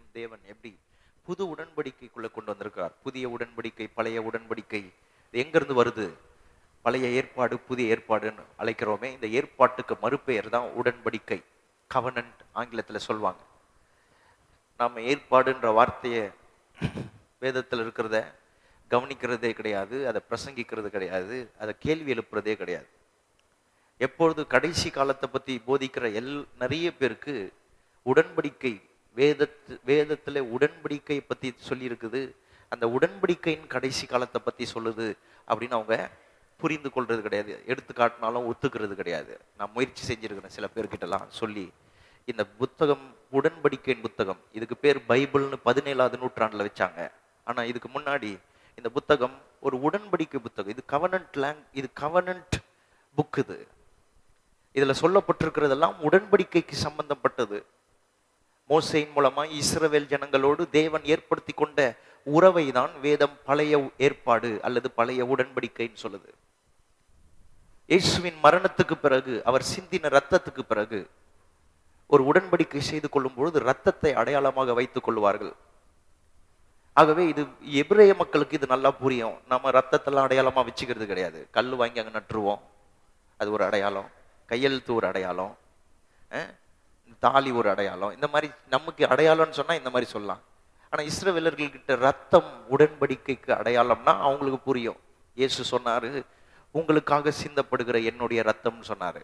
தேவன் எப்படி புது உடன்படிக்கைக்குள்ள கொண்டு வந்திருக்கார். புதிய உடன்படிக்கை பழைய உடன்படிக்கை எங்கிருந்து வருது? பழைய ஏற்பாடு புதிய ஏற்பாடுன்னு அழைக்கிறோமே. இந்த ஏற்பாட்டுக்கு மறுபெயர் தான் உடன்படிக்கை கவனன்ட் ஆங்கிலத்தில் சொல்லுவாங்க. நம்ம ஏற்பாடுன்ற வார்த்தையை வேதத்தில் இருக்கிறத கவனிக்கிறதே கிடையாது அதை பிரசங்கிக்கிறது கிடையாது அதை கேள்வி எழுப்புறதே கிடையாது. எப்பொழுது கடைசி காலத்தை பத்தி போதிக்கிற எல் நிறைய பேருக்கு உடன்படிக்கை வேதத்து வேதத்தில் உடன்படிக்கை பற்றி சொல்லியிருக்குது. அந்த உடன்படிக்கையின் கடைசி காலத்தை பற்றி சொல்லுது அப்படின்னு அவங்க புரிந்து கொள்றது கிடையாது. எடுத்து காட்டினாலும் ஒத்துக்கிறது கிடையாது. நான் முயற்சி செஞ்சுருக்கிறேன் சில பேர்கிட்டலாம் சொல்லி. இந்த புத்தகம் உடன்படிக்கையின் புத்தகம் இதுக்கு பேர் பைபிள்னு பதினேழாவது நூற்றாண்டில் வச்சாங்க. ஆனால் இதுக்கு முன்னாடி இந்த புத்தகம் ஒரு உடன்படிக்கை புத்தகம். இது கவனன்ட் லேங் இது கவனன்ட் புக் இது. இதுல சொல்லப்பட்டிருக்கிறதெல்லாம் உடன்படிக்கைக்கு சம்பந்தப்பட்டது. மோசையின் மூலமா இஸ்ரவேல் ஜனங்களோடு தேவன் ஏற்படுத்தி கொண்ட உறவை தான் வேதம் பழைய ஏற்பாடு அல்லது பழைய உடன்படிக்கைன்னு சொல்லுது. இயேசுவின் மரணத்துக்கு பிறகு அவர் சிந்தின ரத்தத்துக்கு பிறகு ஒரு உடன்படிக்கை செய்து கொள்ளும் பொழுது ரத்தத்தை அடையாளமாக வைத்துக் கொள்வார்கள். ஆகவே இது எபிரேய மக்களுக்கு இது நல்லா புரியும். நம்ம ரத்தத்தெல்லாம் அடையாளமா வச்சுக்கிறது கிடையாது. கல் வாங்கி அங்க நட்டுருவோம். அது ஒரு அடையாளம். கையெழுத்து ஒரு அடையாளம். அஹ், தாலி ஒரு அடையாளம். இந்த மாதிரி நமக்கு அடையாளம்னு சொன்னா இந்த மாதிரி சொல்லலாம். ஆனா இஸ்ரவேலர்கள்கிட்ட ரத்தம் உடன்படிக்கைக்கு அடையாளம்னா அவங்களுக்கு புரியும். இயேசு சொன்னாரு உங்களுக்காக சிந்தப்படுகிற என்னுடைய ரத்தம்னு சொன்னாரு.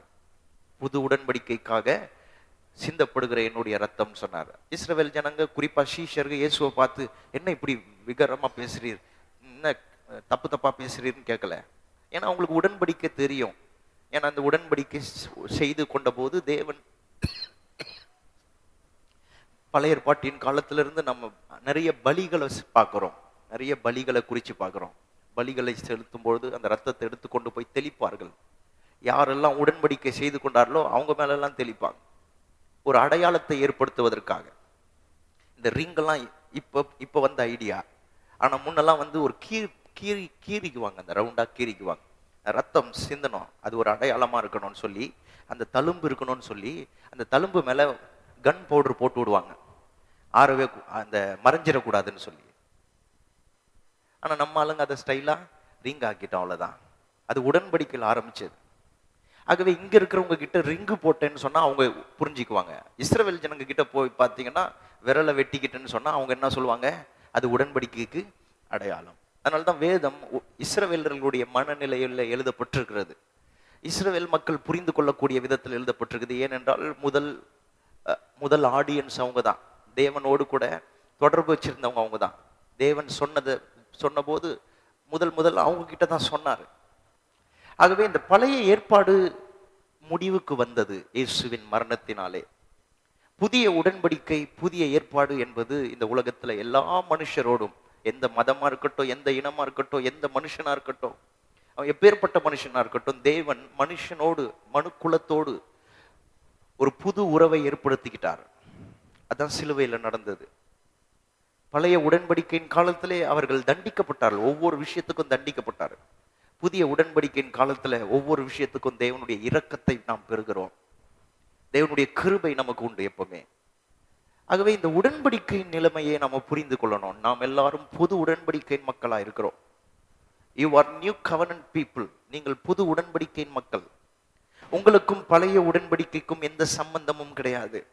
புது உடன்படிக்கைக்காக சிந்தப்படுகிற என்னுடைய ரத்தம் சொன்னார். இஸ்ரவேல் ஜனங்க குறிப்பா சீஷர்கள் இயேசுவை பார்த்து என்ன இப்படி விகரமா பேசுறீர்? என்ன தப்பு தப்பா பேசுறீர்னு கேட்கல. ஏன்னா அவங்களுக்கு உடன்படிக்கை தெரியும். ஏன்னா அந்த உடன்படிக்கை செய்து கொண்ட போது தேவன் பழைய பாட்டின் காலத்திலிருந்து நம்ம நிறைய பலிகளை பார்க்குறோம். நிறைய பலிகளை குறித்து பார்க்குறோம். பலிகளை செலுத்தும் பொழுது அந்த ரத்தத்தை எடுத்து கொண்டு போய் தெளிப்பார்கள். யாரெல்லாம் உடன்படிக்கை செய்து கொண்டார்களோ அவங்க மேலெல்லாம் தெளிப்பாங்க. ஒரு அடையாளத்தை ஏற்படுத்துவதற்காக. இந்த ரிங்கெல்லாம் இப்போ இப்போ வந்த ஐடியா. ஆனால் முன்னெல்லாம் வந்து ஒரு கீ கீறி கீறிக்குவாங்க. அந்த ரவுண்டாக கீறிக்குவாங்க. ரத்தம் சிந்தணும். அது ஒரு அடையாளமாக இருக்கணும்னு சொல்லி அந்த தழும்பு இருக்கணும்னு சொல்லி அந்த தழும்பு மேலே கன் பவுடர் போட்டு விடுவாங்க. ஆறவே அந்த மறைஞ்சிடக்கூடாதுன்னு சொல்லி. ஆனால் நம்ம ஆளுங்க அதை ஸ்டைலாக ரிங் ஆக்கிட்டோம் அவ்வளோதான் அது உடன்படிக்கையில் ஆரம்பிச்சது. ஆகவே இங்கே இருக்கிறவங்க கிட்ட ரிங்கு போட்டேன்னு சொன்னால் அவங்க புரிஞ்சுக்குவாங்க. இஸ்ரவேல் ஜனங்க கிட்ட போய் பார்த்தீங்கன்னா விரலை வெட்டிக்கிட்டேன்னு சொன்னால் அவங்க என்ன சொல்லுவாங்க? அது உடன்படிக்கைக்கு அடையாளம். அதனாலதான் வேதம் உ- இஸ்ரவேலர்களுடைய மனநிலையில் எழுதப்பட்டிருக்கிறது. இஸ்ரவேல் மக்கள் புரிந்து கொள்ளக்கூடிய விதத்தில் எழுதப்பட்டிருக்குது. ஏனென்றால் முதல் முதல் ஆடியன்ஸ் அவங்க தான் தேவனோடு கூட தொடர்பு வச்சிருந்தவங்க அவங்க தான் தேவன் சொன்னதை சொன்னபோது முதல் முதல் அவங்க கிட்ட தான் சொன்னார். ஆகவே இந்த பழைய ஏற்பாடு முடிவுக்கு வந்தது இயேசுவின் மரணத்தினாலே. புதிய உடன்படிக்கை புதிய ஏற்பாடு என்பது இந்த உலகத்துல எல்லா மனுஷரோடும் எந்த மதமா இருக்கட்டும் எந்த இனமா இருக்கட்டும் எந்த மனுஷனா இருக்கட்டும் அவன் எப்பேற்பட்ட மனுஷனா இருக்கட்டும் தேவன் மனுஷனோடு மனு குலத்தோடு ஒரு புது உறவை ஏற்படுத்திக்கிட்டார். அதான் சிலுவையில் நடந்தது. பழைய உடன்படிக்கையின் காலத்திலே அவர்கள் தண்டிக்கப்பட்டார்கள். ஒவ்வொரு விஷயத்துக்கும் தண்டிக்கப்பட்டார்கள். புதிய உடன்படிக்கையின் காலத்துல ஒவ்வொரு விஷயத்துக்கும் தேவனுடைய இரக்கத்தை நாம் பெறுகிறோம். தேவனுடைய கிருபை நமக்கு உண்டு எப்பவுமே. ஆகவே இந்த உடன்படிக்கையின் நிலைமையை நாம புரிந்து கொள்ளணும். நாம் எல்லாரும் புது உடன்படிக்கையின் மக்களா இருக்கிறோம். You are new covenant people நீங்கள் புது உடன்படிக்கையின் மக்கள். உங்களுக்கும் பழைய உடன்படிக்கைக்கும் எந்த சம்பந்தமும் கிடையாது.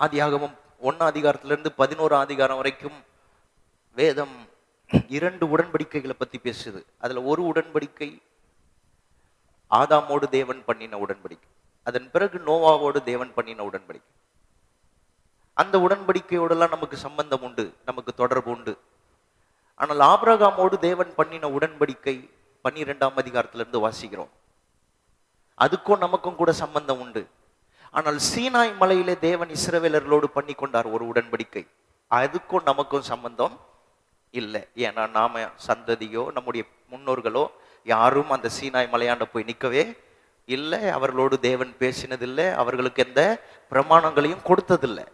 ஆதியாகமம் ஒன்னாம் அதிகாரத்திலிருந்து பதினோரு அதிகாரம் வரைக்கும் வேதம் இரண்டு உடன்படிக்கைகளை பத்தி பேசுது. அதுல ஒரு உடன்படிக்கை ஆதாமோடு தேவன் பண்ணின உடன்படிக்கை. அதன் பிறகு நோவாவோடு தேவன் பண்ணின உடன்படிக்கை. அந்த உடன்படிக்கையோடெல்லாம் நமக்கு சம்பந்தம் உண்டு நமக்கு தொடர்பு உண்டு. ஆனால் ஆபிரகாமோடு தேவன் பண்ணின உடன்படிக்கை பன்னிரெண்டாம் அதிகாரத்திலிருந்து வாசிக்கிறோம். அதுக்கும் நமக்கும் கூட சம்பந்தம் உண்டு. ஆனால் சீனாய் மலையிலே தேவன் இஸ்ரவேலர்களோடு பண்ணி கொண்டார் ஒரு உடன்படிக்கை. அதுக்கும் நமக்கும் சம்பந்தம் இல்லை. ஏன்னா நாம சந்ததியோ நம்முடைய முன்னோர்களோ யாரும் அந்த சீனாய் மலையாண்ட போய் நிற்கவே இல்லை. அவர்களோடு தேவன் பேசினதில்லை. அவர்களுக்கு எந்த பிரமாணங்களையும் கொடுத்ததில்லை.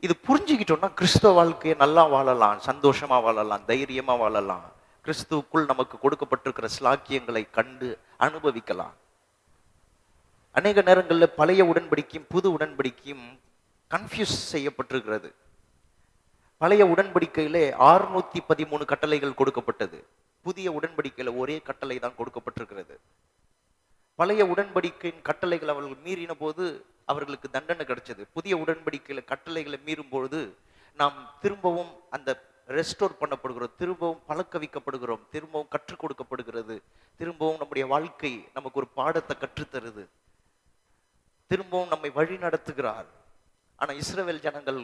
இது புரிஞ்சுக்கிட்டோம்னா கிறிஸ்தவ வாழ்க்கையை நல்லா வாழலாம் சந்தோஷமா வாழலாம் தைரியமா வாழலாம். கிறிஸ்துவுக்குள் நமக்கு கொடுக்கப்பட்டிருக்கிற ஸ்லாக்கியங்களை கண்டு அனுபவிக்கலாம். அநேக நேரங்களில் பழைய உடன்படிக்கையும் புது உடன்படிக்கையும் கன்ஃபியூஸ் செய்யப்பட்டிருக்கிறது. பழைய உடன்படிக்கையிலே ஆறுநூத்தி பதிமூணு கட்டளைகள் கொடுக்கப்பட்டது. புதிய உடன்படிக்கையில ஒரே கட்டளை தான் கொடுக்கப்பட்டிருக்கிறது. பழைய உடன்படிக்கையின் கட்டளைகள் அவர்கள் மீறின போது அவர்களுக்கு தண்டனை கிடைச்சது. புதிய உடன்படிக்கையில கட்டளைகளை மீறும் பொழுது நாம் திரும்பவும் அந்த ரெஸ்டோர் பண்ணப்படுகிறோம். திரும்பவும் பழக்க வைக்கப்படுகிறோம் திரும்பவும் கற்றுக் கொடுக்கப்படுகிறது. திரும்பவும் நம்முடைய வாழ்க்கை நமக்கு ஒரு பாடத்தை கற்றுத்தருது. திரும்பவும் நம்மை வழி நடத்துகிறார். ஆனா இஸ்ரவேல் ஜனங்கள்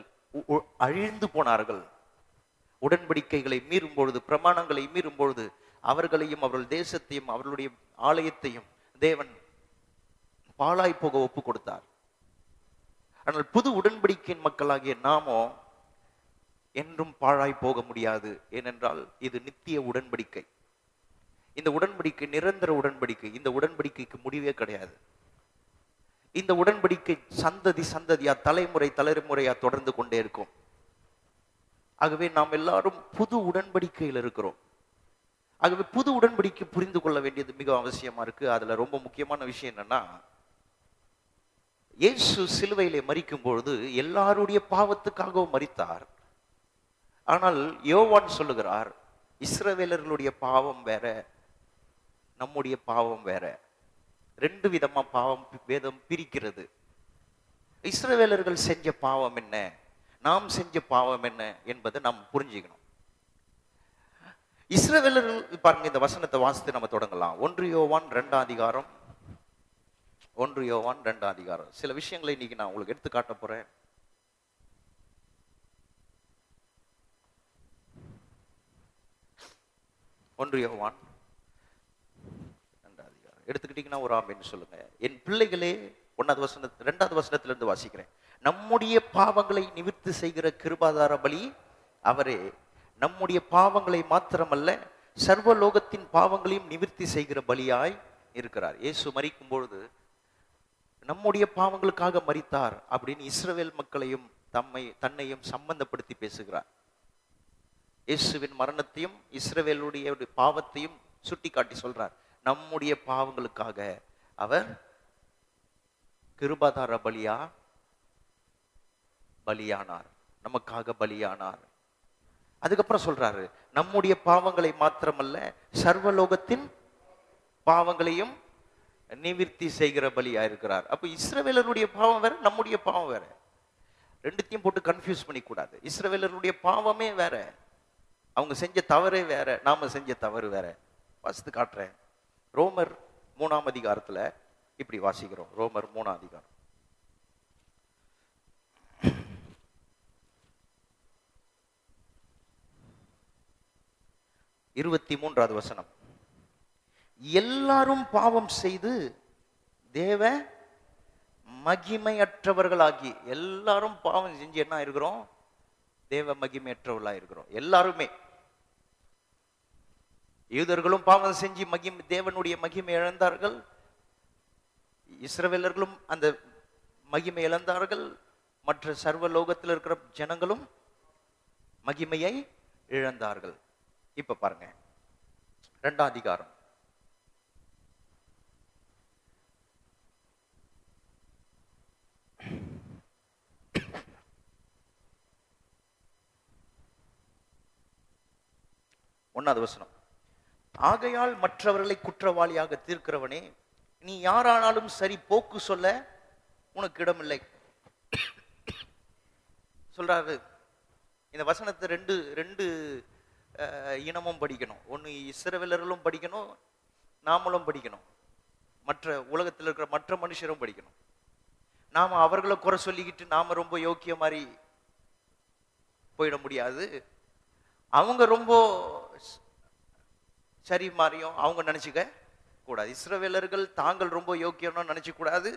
அழிந்து போனார்கள். உடன்படிக்கைகளை மீறும் பொழுது பிரமாணங்களை மீறும் பொழுது அவர்களையும் அவர்கள் தேசத்தையும் அவர்களுடைய ஆலயத்தையும் தேவன் பாழாய் போக ஒப்பு கொடுத்தார். ஆனால் புது உடன்படிக்கையின் மக்களாகிய நாமோ என்றும் பாழாய் போக முடியாது. ஏனென்றால் இது நித்திய உடன்படிக்கை. இந்த உடன்படிக்கை நிரந்தர உடன்படிக்கை. இந்த உடன்படிக்கைக்கு முடிவே கிடையாது. இந்த உடன்படிக்கை சந்ததி சந்ததியா தலைமுறை தலைமுறையா தொடர்ந்து கொண்டே இருக்கும். ஆகவே நாம் எல்லாரும் புது உடன்படிக்கையில் இருக்கிறோம். ஆகவே புது உடன்படிக்கை புரிந்து கொள்ள வேண்டியது மிக அவசியமா இருக்கு. அதுல ரொம்ப முக்கியமான விஷயம் என்னன்னா இயேசு சிலுவையிலே மறிக்கும் பொழுது எல்லாருடைய பாவத்துக்காகவும் மறித்தார் ஆனால் யோவான் சொல்லுகிறார் இஸ்ரவேலர்களுடைய பாவம் வேற நம்முடைய பாவம் வேற. ரெண்டு விதமா பாவம் வேதம் பிரிக்கிறது. இஸ்ரவேலர்கள் செஞ்ச பாவம் என்ன? நாம் செஞ்ச பாவம் என்ன என்பதை நாம் புரிஞ்சுக்கணும். இஸ்ரவேலர்கள் பாருங்க இந்த வசனத்தை வாசித்து நம்ம தொடங்கலாம். ஒன்று யோவான் ரெண்டாம் அதிகாரம். ஒன்று யோவான் ரெண்டாம் அதிகாரம். சில விஷயங்களை இன்னைக்கு நான் உங்களுக்கு எடுத்து காட்ட போறேன். ஒன்று யோவான் எடுத்துக்கிட்டீங்கன்னா ஒரு ஆமின்னு சொல்லுங்க. என் பிள்ளைகளே ஒன்னாவது வசன ரெண்டாவது வசனத்திலிருந்து வாசிக்கிறேன். நம்முடைய பாவங்களை நிவிர்த்தி செய்கிற கிருபாதார பலி அவரே. நம்முடைய பாவங்களை மாத்திரமல்ல சர்வ லோகத்தின் பாவங்களையும் நிவிர்த்தி செய்கிற பலியாய் இருக்கிறார். இயேசு மறிக்கும் பொழுது நம்முடைய பாவங்களுக்காக மறித்தார் அப்படின்னு இஸ்ரவேல் மக்களையும் தம்மை தன்னையும் சம்பந்தப்படுத்தி பேசுகிறார். இயேசுவின் மரணத்தையும் இஸ்ரவேலுடைய பாவத்தையும் சுட்டிக்காட்டி சொல்றார். நம்முடைய பாவங்களுக்காக அவர் கிருபாதார பலியா பலியானார். நமக்காக பலியானார். அதுக்கப்புறம் சொல்றாரு நம்முடைய பாவங்களை மாத்திரமல்ல சர்வலோகத்தின் பாவங்களையும் நிவிற்த்தி செய்கிற பலியா இருக்கிறார் அப்ப இஸ்ரவேலருடைய பாவம் வேற நம்முடைய பாவம் வேற. ரெண்டுத்தையும் போட்டு கன்ஃபியூஸ் பண்ணிக்கூடாது. இஸ்ரவேலருடைய பாவமே வேற. அவங்க செஞ்ச தவறே வேற நாம செஞ்ச தவறு வேற. வாசித்து காட்டுறேன். ரோமர் மூணாம் அதிகாரத்துல இப்படி வாசிக்கிறோம். ரோமர் மூணாம் அதிகாரம். இருபத்தி மூன்றாவது வசனம். எல்லாரும் பாவம் செய்து தேவ மகிமையற்றவர்களாகி எல்லாரும் பாவம் செஞ்சு என்ன இருக்கிறோம் தேவ மகிமையற்றவர்களா இருக்கிறோம் எல்லாருமே. யூதர்களும் பாவம் செஞ்சு மகிம் தேவனுடைய மகிமை இழந்தார்கள். இஸ்ரவேலர்களும் அந்த மகிமை இழந்தார்கள். மற்ற சர்வ லோகத்தில் இருக்கிற ஜனங்களும் மகிமையை இழந்தார்கள். இப்ப பாருங்க. ரெண்டாம் அதிகாரம். ஒன்னாவது வசனம். ஆகையால் மற்றவர்களை குற்றவாளியாக தீர்க்கிறவனே நீ யாரானாலும் சரி போக்கு சொல்ல உனக்கு இடமில்லை. சொல்றாரு. இந்த வசனத்தை ரெண்டு ரெண்டு இனமும் படிக்கணும். ஒன்று இஸ்ரவேலர்களும் படிக்கணும் நாமளும் படிக்கணும். மற்ற உலகத்தில் இருக்கிற மற்ற மனுஷரும் படிக்கணும். நாம அவர்களை குறை சொல்லிக்கிட்டு நாம் ரொம்ப யோக்கிய மாதிரி போயிட முடியாது. அவங்க ரொம்ப சரி மாறியும் அவங்க நினச்சிக்க கூடாது. இஸ்ரவேலர்கள் தாங்கள் ரொம்ப யோக்கியம்னு நினச்சிக்கூடாது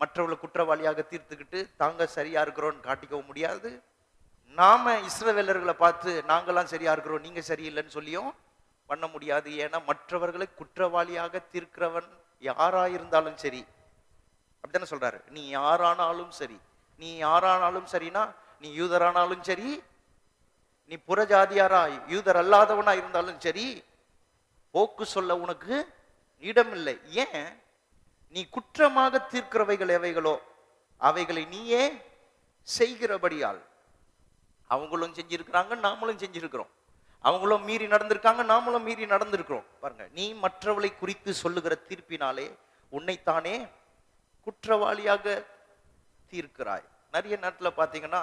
மற்றவர்களை குற்றவாளியாக தீர்த்துக்கிட்டு தாங்க சரியா இருக்கிறோம்னு காட்டிக்கவும் முடியாது. நாம இஸ்ரவேலர்களை பார்த்து நாங்களாம் சரியா இருக்கிறோம் நீங்க சரியில்லைன்னு சொல்லியும் பண்ண முடியாது. ஏன்னா மற்றவர்களை குற்றவாளியாக தீர்க்கிறவன் யாராயிருந்தாலும் சரி. அப்படித்தானே சொல்றாரு? நீ யாரானாலும் சரி. நீ யாரானாலும் சரினா நீ யூதரானாலும் சரி நீ புறஜாதியாரா யூதர் அல்லாதவனா இருந்தாலும் சரி போக்கு சொல்ல உனக்கு இடமில்லை. ஏன்? நீ குற்றமாக தீர்க்கிறவைகள் எவைகளோ அவைகளை நீயே செய்கிறபடியால். அவங்களும் செஞ்சிருக்கிறாங்க நாமளும் செஞ்சிருக்கிறோம். அவங்களும் மீறி நடந்திருக்காங்க நாமளும் மீறி நடந்திருக்கிறோம். பாருங்க நீ மற்றவளை குறித்து சொல்லுகிற தீர்ப்பினாலே உன்னைத்தானே குற்றவாளியாக தீர்க்கிறாய். நிறைய நேரத்துல பார்த்தீங்கன்னா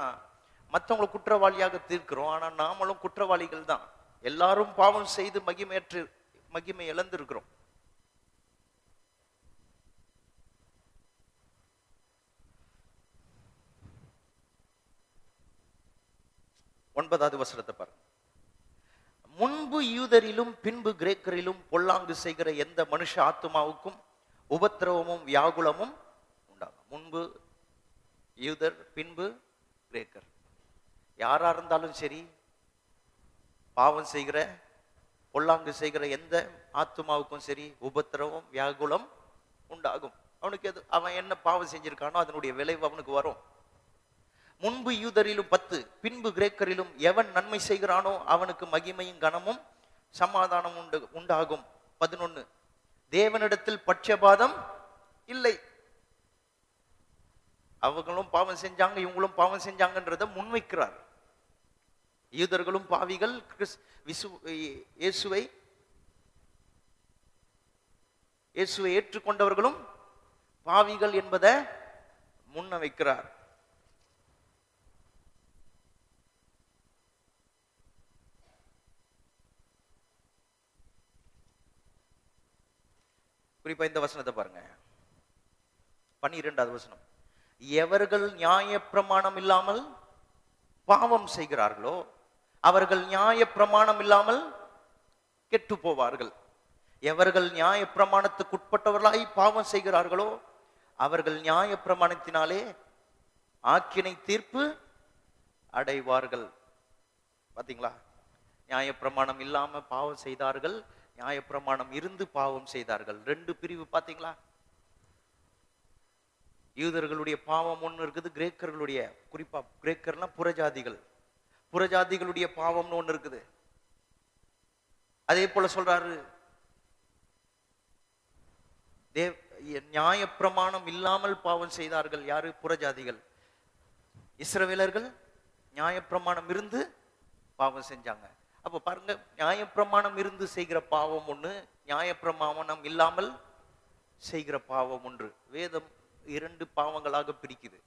மற்றவங்களை குற்றவாளியாக தீர்க்கிறோம். ஆனா நாமளும் குற்றவாளிகள் தான். எல்லாரும் பாவம் செய்து மகிமையற்று மகிமை இழந்திருக்கிறோம். ஒன்பதாவது வசனத்தை பாருங்க. முன்பு யூதரிலும் பின்பு கிரேக்கரிலும் பொல்லாங்கு செய்கிற எந்த மனுஷ ஆத்மாவுக்கும் உபத்திரவமும் வியாகுலமும் உண்டாகும். முன்பு யூதர் பின்பு கிரேக்கர். யாரா இருந்தாலும் சரி பாவம் செய்கிற பொல்லாங்கு செய்கிற எந்த ஆத்மாவுக்கும் சரி உபத்திரவம் வியாகுலம் உண்டாகும். அவனுக்கு எது அவன் என்ன பாவம் செஞ்சிருக்கானோ அதனுடைய விளைவு அவனுக்கு வரும். முன்பு யூதரிலும் பத்து பின்பு கிரேக்கரிலும் எவன் நன்மை செய்கிறானோ அவனுக்கு மகிமையும் கனமும் சமாதானம் உண்டு உண்டாகும். பதினொன்னு தேவனிடத்தில் பட்சபாதம் இல்லை. அவங்களும் பாவம் செஞ்சாங்க இவங்களும் பாவம் செஞ்சாங்கன்றத முன்வைக்கிறார். யூதர்களும் பாவிகள் கிறிஸ் விசு இயேசுவை இயேசுவை ஏற்றுக்கொண்டவர்களும் பாவிகள் என்பதை முன்ன வைக்கிறார் குறிப்பா இந்த வசனத்தை பாருங்க. பன்னிரெண்டாவது வசனம். எவர்கள் நியாய பிரமாணம் இல்லாமல் பாவம் செய்கிறார்களோ அவர்கள் நியாய பிரமாணம் இல்லாமல் கெட்டு போவார்கள். எவர்கள் நியாய பிரமாணத்துக்குட்பட்டவர்களாய் பாவம் செய்கிறார்களோ அவர்கள் நியாய பிரமாணத்தினாலே ஆக்கினை தீர்ப்பு அடைவார்கள். பார்த்தீங்களா நியாய பிரமாணம் பாவம் செய்தார்கள் நியாய பிரமாணம் இருந்து பாவம் செய்தார்கள். ரெண்டு பிரிவு பார்த்தீங்களா யூதர்களுடைய பாவம் ஒண்ணு இருக்குது கிரேக்கர்களுடைய குறிப்பா கிரேக்கர்லாம் புறஜாதிகள். புறஜாதிகளுடைய பாவம்னு ஒண்ணு இருக்குது. அதே போல சொல்றாரு தேவ் நியாய பிரமாணம் இல்லாமல் பாவம் செய்தார்கள் யாரு? புறஜாதிகள். இஸ்ரவேலர்கள் நியாய பிரமாணம் இருந்து பாவம் செஞ்சாங்க. அப்ப பாருங்க நியாயப்பிரமாணம் இருந்து செய்கிற பாவம் ஒண்ணு நியாயப்பிரமாணம் இல்லாமல் செய்கிற பாவம் ஒன்று. வேதம் இரண்டு பாவங்களாக பிரிக்குது.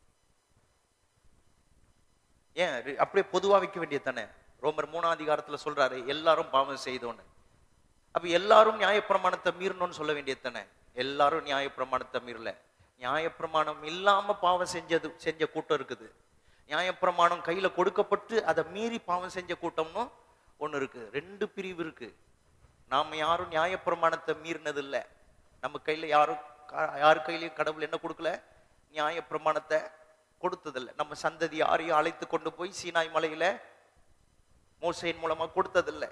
ஏன்? அப்படியே பொதுவா வைக்க வேண்டியது தானே? ரோமர் மூணாம் அதிகாரத்துல சொல்றாரு எல்லாரும் பாவம் செய்தோன்னு. அப்ப எல்லாரும் நியாயப்பிரமாணத்தை மீறணும்னு சொல்ல வேண்டியது தானே? எல்லாரும் நியாயப்பிரமாணத்தை மீறல. நியாயப்பிரமாணம் இல்லாம பாவம் செஞ்சது செஞ்ச கூட்டம் இருக்குது. நியாயப்பிரமாணம் கையில கொடுக்கப்பட்டு அதை மீறி பாவம் செஞ்ச கூட்டம்னு ஒண்ணு இருக்கு. ரெண்டு பிரிவு இருக்கு. நாம யாரும் நியாயப்பிரமாணத்தை மீறினது இல்ல நம்ம கையில யாரும் யார் கையிலையும் கடவுள் என்ன கொடுக்கல? நியாய பிரமாணத்தை கொடுத்ததில்ல. நம்ம சந்ததி யாரையும் அழைத்து கொண்டு போய் சீனாய் மலையில மோசையின் மூலமா கொடுத்ததில்ல.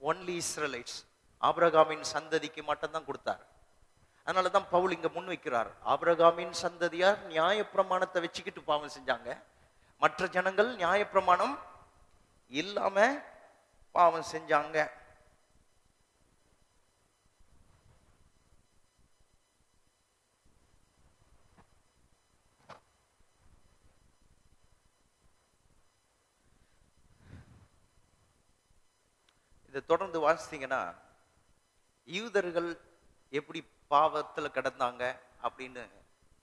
ஒன்லி இஸ்ரலைட்ஸ் ஆபிரகாமின் சந்ததிக்கு மட்டும்தான் கொடுத்தார். அதனால தான் பவுல் இங்க முன் வைக்கிறார். ஆபிரகாமின் சந்ததியார் நியாய பிரமாணத்தை வச்சுக்கிட்டு பாவம் செஞ்சாங்க. மற்ற ஜனங்கள் நியாயப்பிரமாணம் இல்லாம பாவம் செஞ்சாங்க. இதை தொடர்ந்து வாசித்தீங்கன்னா யூதர்கள் எப்படி பாவத்தில் கிடந்தாங்க அப்படின்னு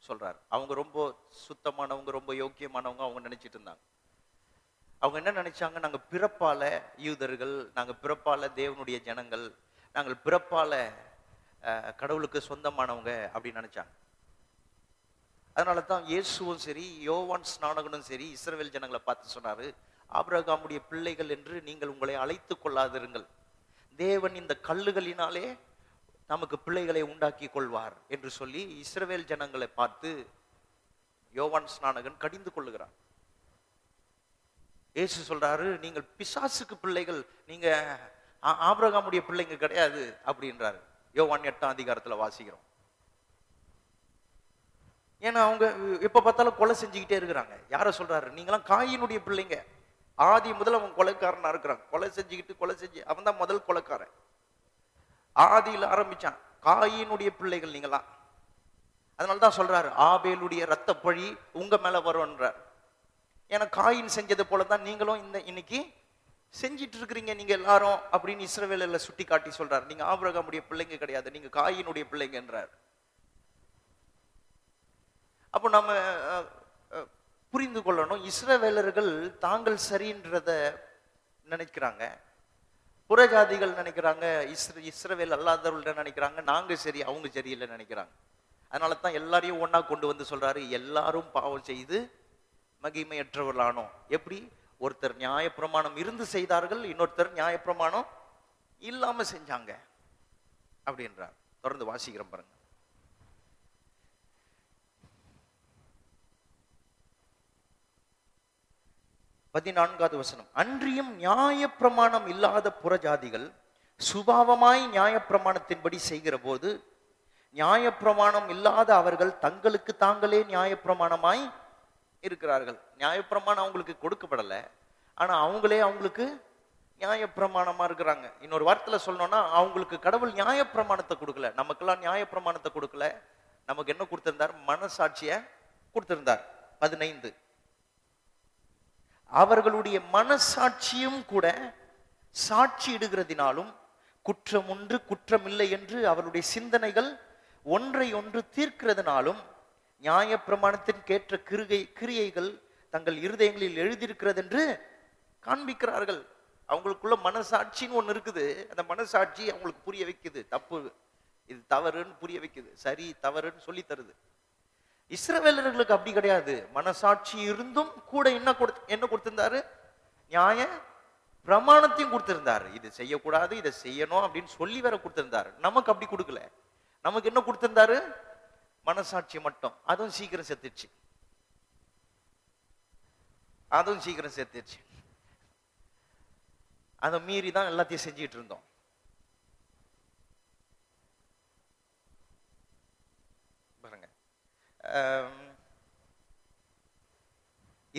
சொல்றார். அவங்க ரொம்ப சுத்தமானவங்க ரொம்ப யோக்கியமானவங்க அவங்க நினைச்சிட்டு இருந்தாங்க. அவங்க என்ன நினைச்சாங்க? நாங்கள் பிறப்பால யூதர்கள் நாங்கள் பிறப்பால தேவனுடைய ஜனங்கள் நாங்கள் பிறப்பால கடவுளுக்கு சொந்தமானவங்க அப்படின்னு நினைச்சாங்க. அதனால தான் இயேசுவும் சரி யோவான் ஸ்நானகனும் சரி இஸ்ரவேல் ஜனங்களை பார்த்து சொன்னாரு ஆபிரகாமுடைய பிள்ளைகள் என்று நீங்கள் உங்களை அழைத்துக் கொள்ளாதிருங்கள். தேவன் இந்த கல்லுகளினாலே நமக்கு பிள்ளைகளை உண்டாக்கி கொள்வார் என்று சொல்லி இஸ்ரவேல் ஜனங்களை பார்த்து யோவான் ஸ்நானகன் கடிந்து கொள்ளுகிறார் இயேசு சொல்றாரு நீங்கள் பிசாசுக்கு பிள்ளைகள் நீங்க ஆபிரகாமுடைய பிள்ளைங்க கிடையாது அப்படின்றாரு. யோவான் எட்டாம் அதிகாரத்துல வாசிக்கிறோம். ஏன்னா அவங்க எப்ப பார்த்தாலும் கொலை செஞ்சுக்கிட்டே இருக்கிறாங்க. யார சொல்றாரு? நீங்களாம் காயினுடைய பிள்ளைங்க. ஆதி முதல் அவன் கொலைக்காரனா இருக்கிறான். கொலை செஞ்சுக்கிட்டு கொலை செஞ்சு அவன் தான் முதல் கொலைக்காரன். ஆதியில் ஆரம்பிச்சான். காயினுடைய பிள்ளைகள் நீங்களாம். அதனால தான் சொல்றாரு ஆபேலுடைய ரத்த பழி உங்க மேல வரும்ன்றார். ஏன்னா காயின் செஞ்சது போல தான் நீங்களும் இந்த இன்னைக்கு செஞ்சிட்டு இருக்கிறீங்க நீங்க எல்லாரும் அப்படின்னு இஸ்ரவேலில் சுட்டி காட்டி சொல்றாரு. நீங்க ஆபிரகாமுடைய பிள்ளைங்க கிடையாது நீங்க காயினுடைய பிள்ளைங்கன்றார். அப்போ நம்ம புரிந்து கொள்ளணும். இஸ்ரவேலர்கள் தாங்கள் சரின்றத நினைக்கிறாங்க. புறஜாதிகள் நினைக்கிறாங்க இஸ்ர இஸ்ரவேல் அல்லாதவர்கள்ட்ட நினைக்கிறாங்க நாங்க சரி அவங்க சரியில்லை நினைக்கிறாங்க. அதனால தான் எல்லாரையும் ஒன்றா கொண்டு வந்து சொல்றாரு. எல்லாரும் பாவம் செய்து மகிமையற்றவர்களானோம். எப்படி? ஒருத்தர் நியாயப்பிரமாணம் இருந்து செய்தார்கள் இன்னொருத்தர் நியாயப்பிரமாணம் இல்லாம செஞ்சாங்க. அப்படின்றார். தொடர்ந்து வாசிக்கிறோம் பாருங்க. பதினான்காவது வசனம். அன்றியும் நியாயப்பிரமாணம் இல்லாத புறஜாதிகள் சுபாவமாய் நியாயப்பிரமாணத்தின்படி செய்கிற போது நியாயப்பிரமாணம் இல்லாத அவர்கள் தங்களுக்கு தாங்களே நியாயப்பிரமாணமாய் இருக்கிறார்கள். நியாயப்பிரமாணம் அவங்களுக்கு கொடுக்கப்படலை. ஆனால் அவங்களே அவங்களுக்கு நியாயப்பிரமாணமா இருக்கிறாங்க. இன்னொரு வார்த்தையில் சொல்லணும்னா அவங்களுக்கு கடவுள் நியாயப்பிரமாணத்தை கொடுக்கல. நமக்கெல்லாம் நியாயப்பிரமாணத்தை கொடுக்கல. நமக்கு என்ன கொடுத்திருந்தார்? மனசாட்சியை கொடுத்திருந்தார். பதினைந்து. அவர்களுடைய மனசாட்சியும் கூட சாட்சி இடுகிறதினாலும் குற்றம் ஒன்று குற்றமில்லை என்று அவருடைய சிந்தனைகள் ஒன்றை ஒன்று தீர்க்கிறதுனாலும் நியாயப்பிரமாணத்தின் கேற்ற கிருகை கிரியைகள் தங்கள் இருதயங்களில் எழுதியிருக்கிறது என்று காண்பிக்கிறார்கள். அவங்களுக்குள்ள மனசாட்சின்னு ஒன்று இருக்குது. அந்த மனசாட்சி அவங்களுக்கு புரிய வைக்குது. தப்பு. இது தவறுன்னு புரிய வைக்குது. சரி தவறுன்னு சொல்லி தருது. இஸ்ரவேலர்களுக்கு அப்படி கிடையாது. மனசாட்சி இருந்தும் கூட என்ன கொடு என்ன கொடுத்திருந்தாரு? நியாய பிரமாணத்தையும் கொடுத்திருந்தாரு. இது செய்யக்கூடாது இதை செய்யணும் அப்படின்னு சொல்லி வேற கொடுத்திருந்தாரு. நமக்கு அப்படி கொடுக்கல. நமக்கு என்ன கொடுத்திருந்தாரு? மனசாட்சி மட்டும். அதுவும் சீக்கிரம் செத்துச்சு அதுவும் சீக்கிரம் செத்துச்சு அதை மீறி தான் எல்லாத்தையும் செஞ்சுட்டு இருந்தோம் பாருங்க ஆம்,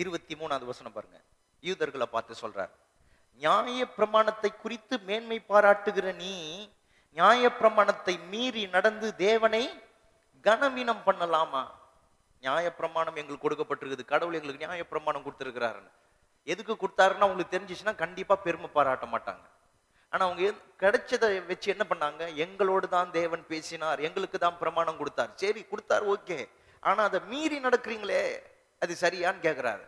இருபத்தி மூணாவது வசனம் பாருங்க. யூதர்களை பார்த்து சொல்றார் நியாய பிரமாணத்தை குறித்து மேன்மை பாராட்டுகிற நீ நியாய பிரமாணத்தை மீறி நடந்து தேவனை கனவீனம் பண்ணலாமா? நியாய பிரமாணம் எங்களுக்கு கொடுக்கப்பட்டிருக்குது. கடவுள் எங்களுக்கு நியாய பிரமாணம் கொடுத்திருக்கிறாருன்னு. எதுக்கு கொடுத்தாருன்னா உங்களுக்கு தெரிஞ்சிச்சுன்னா கண்டிப்பா பெருமை பாராட்ட மாட்டாங்க. ஆனா அவங்க கிடைச்சதை வச்சு என்ன பண்ணாங்க? எங்களோடு தான் தேவன் பேசினார். எங்களுக்கு தான் பிரமாணம் கொடுத்தார். சரி கொடுத்தார் ஓகே. ஆனா அதை மீறி நடக்கிறீங்களே அது சரியான்னு கேக்குறாரு.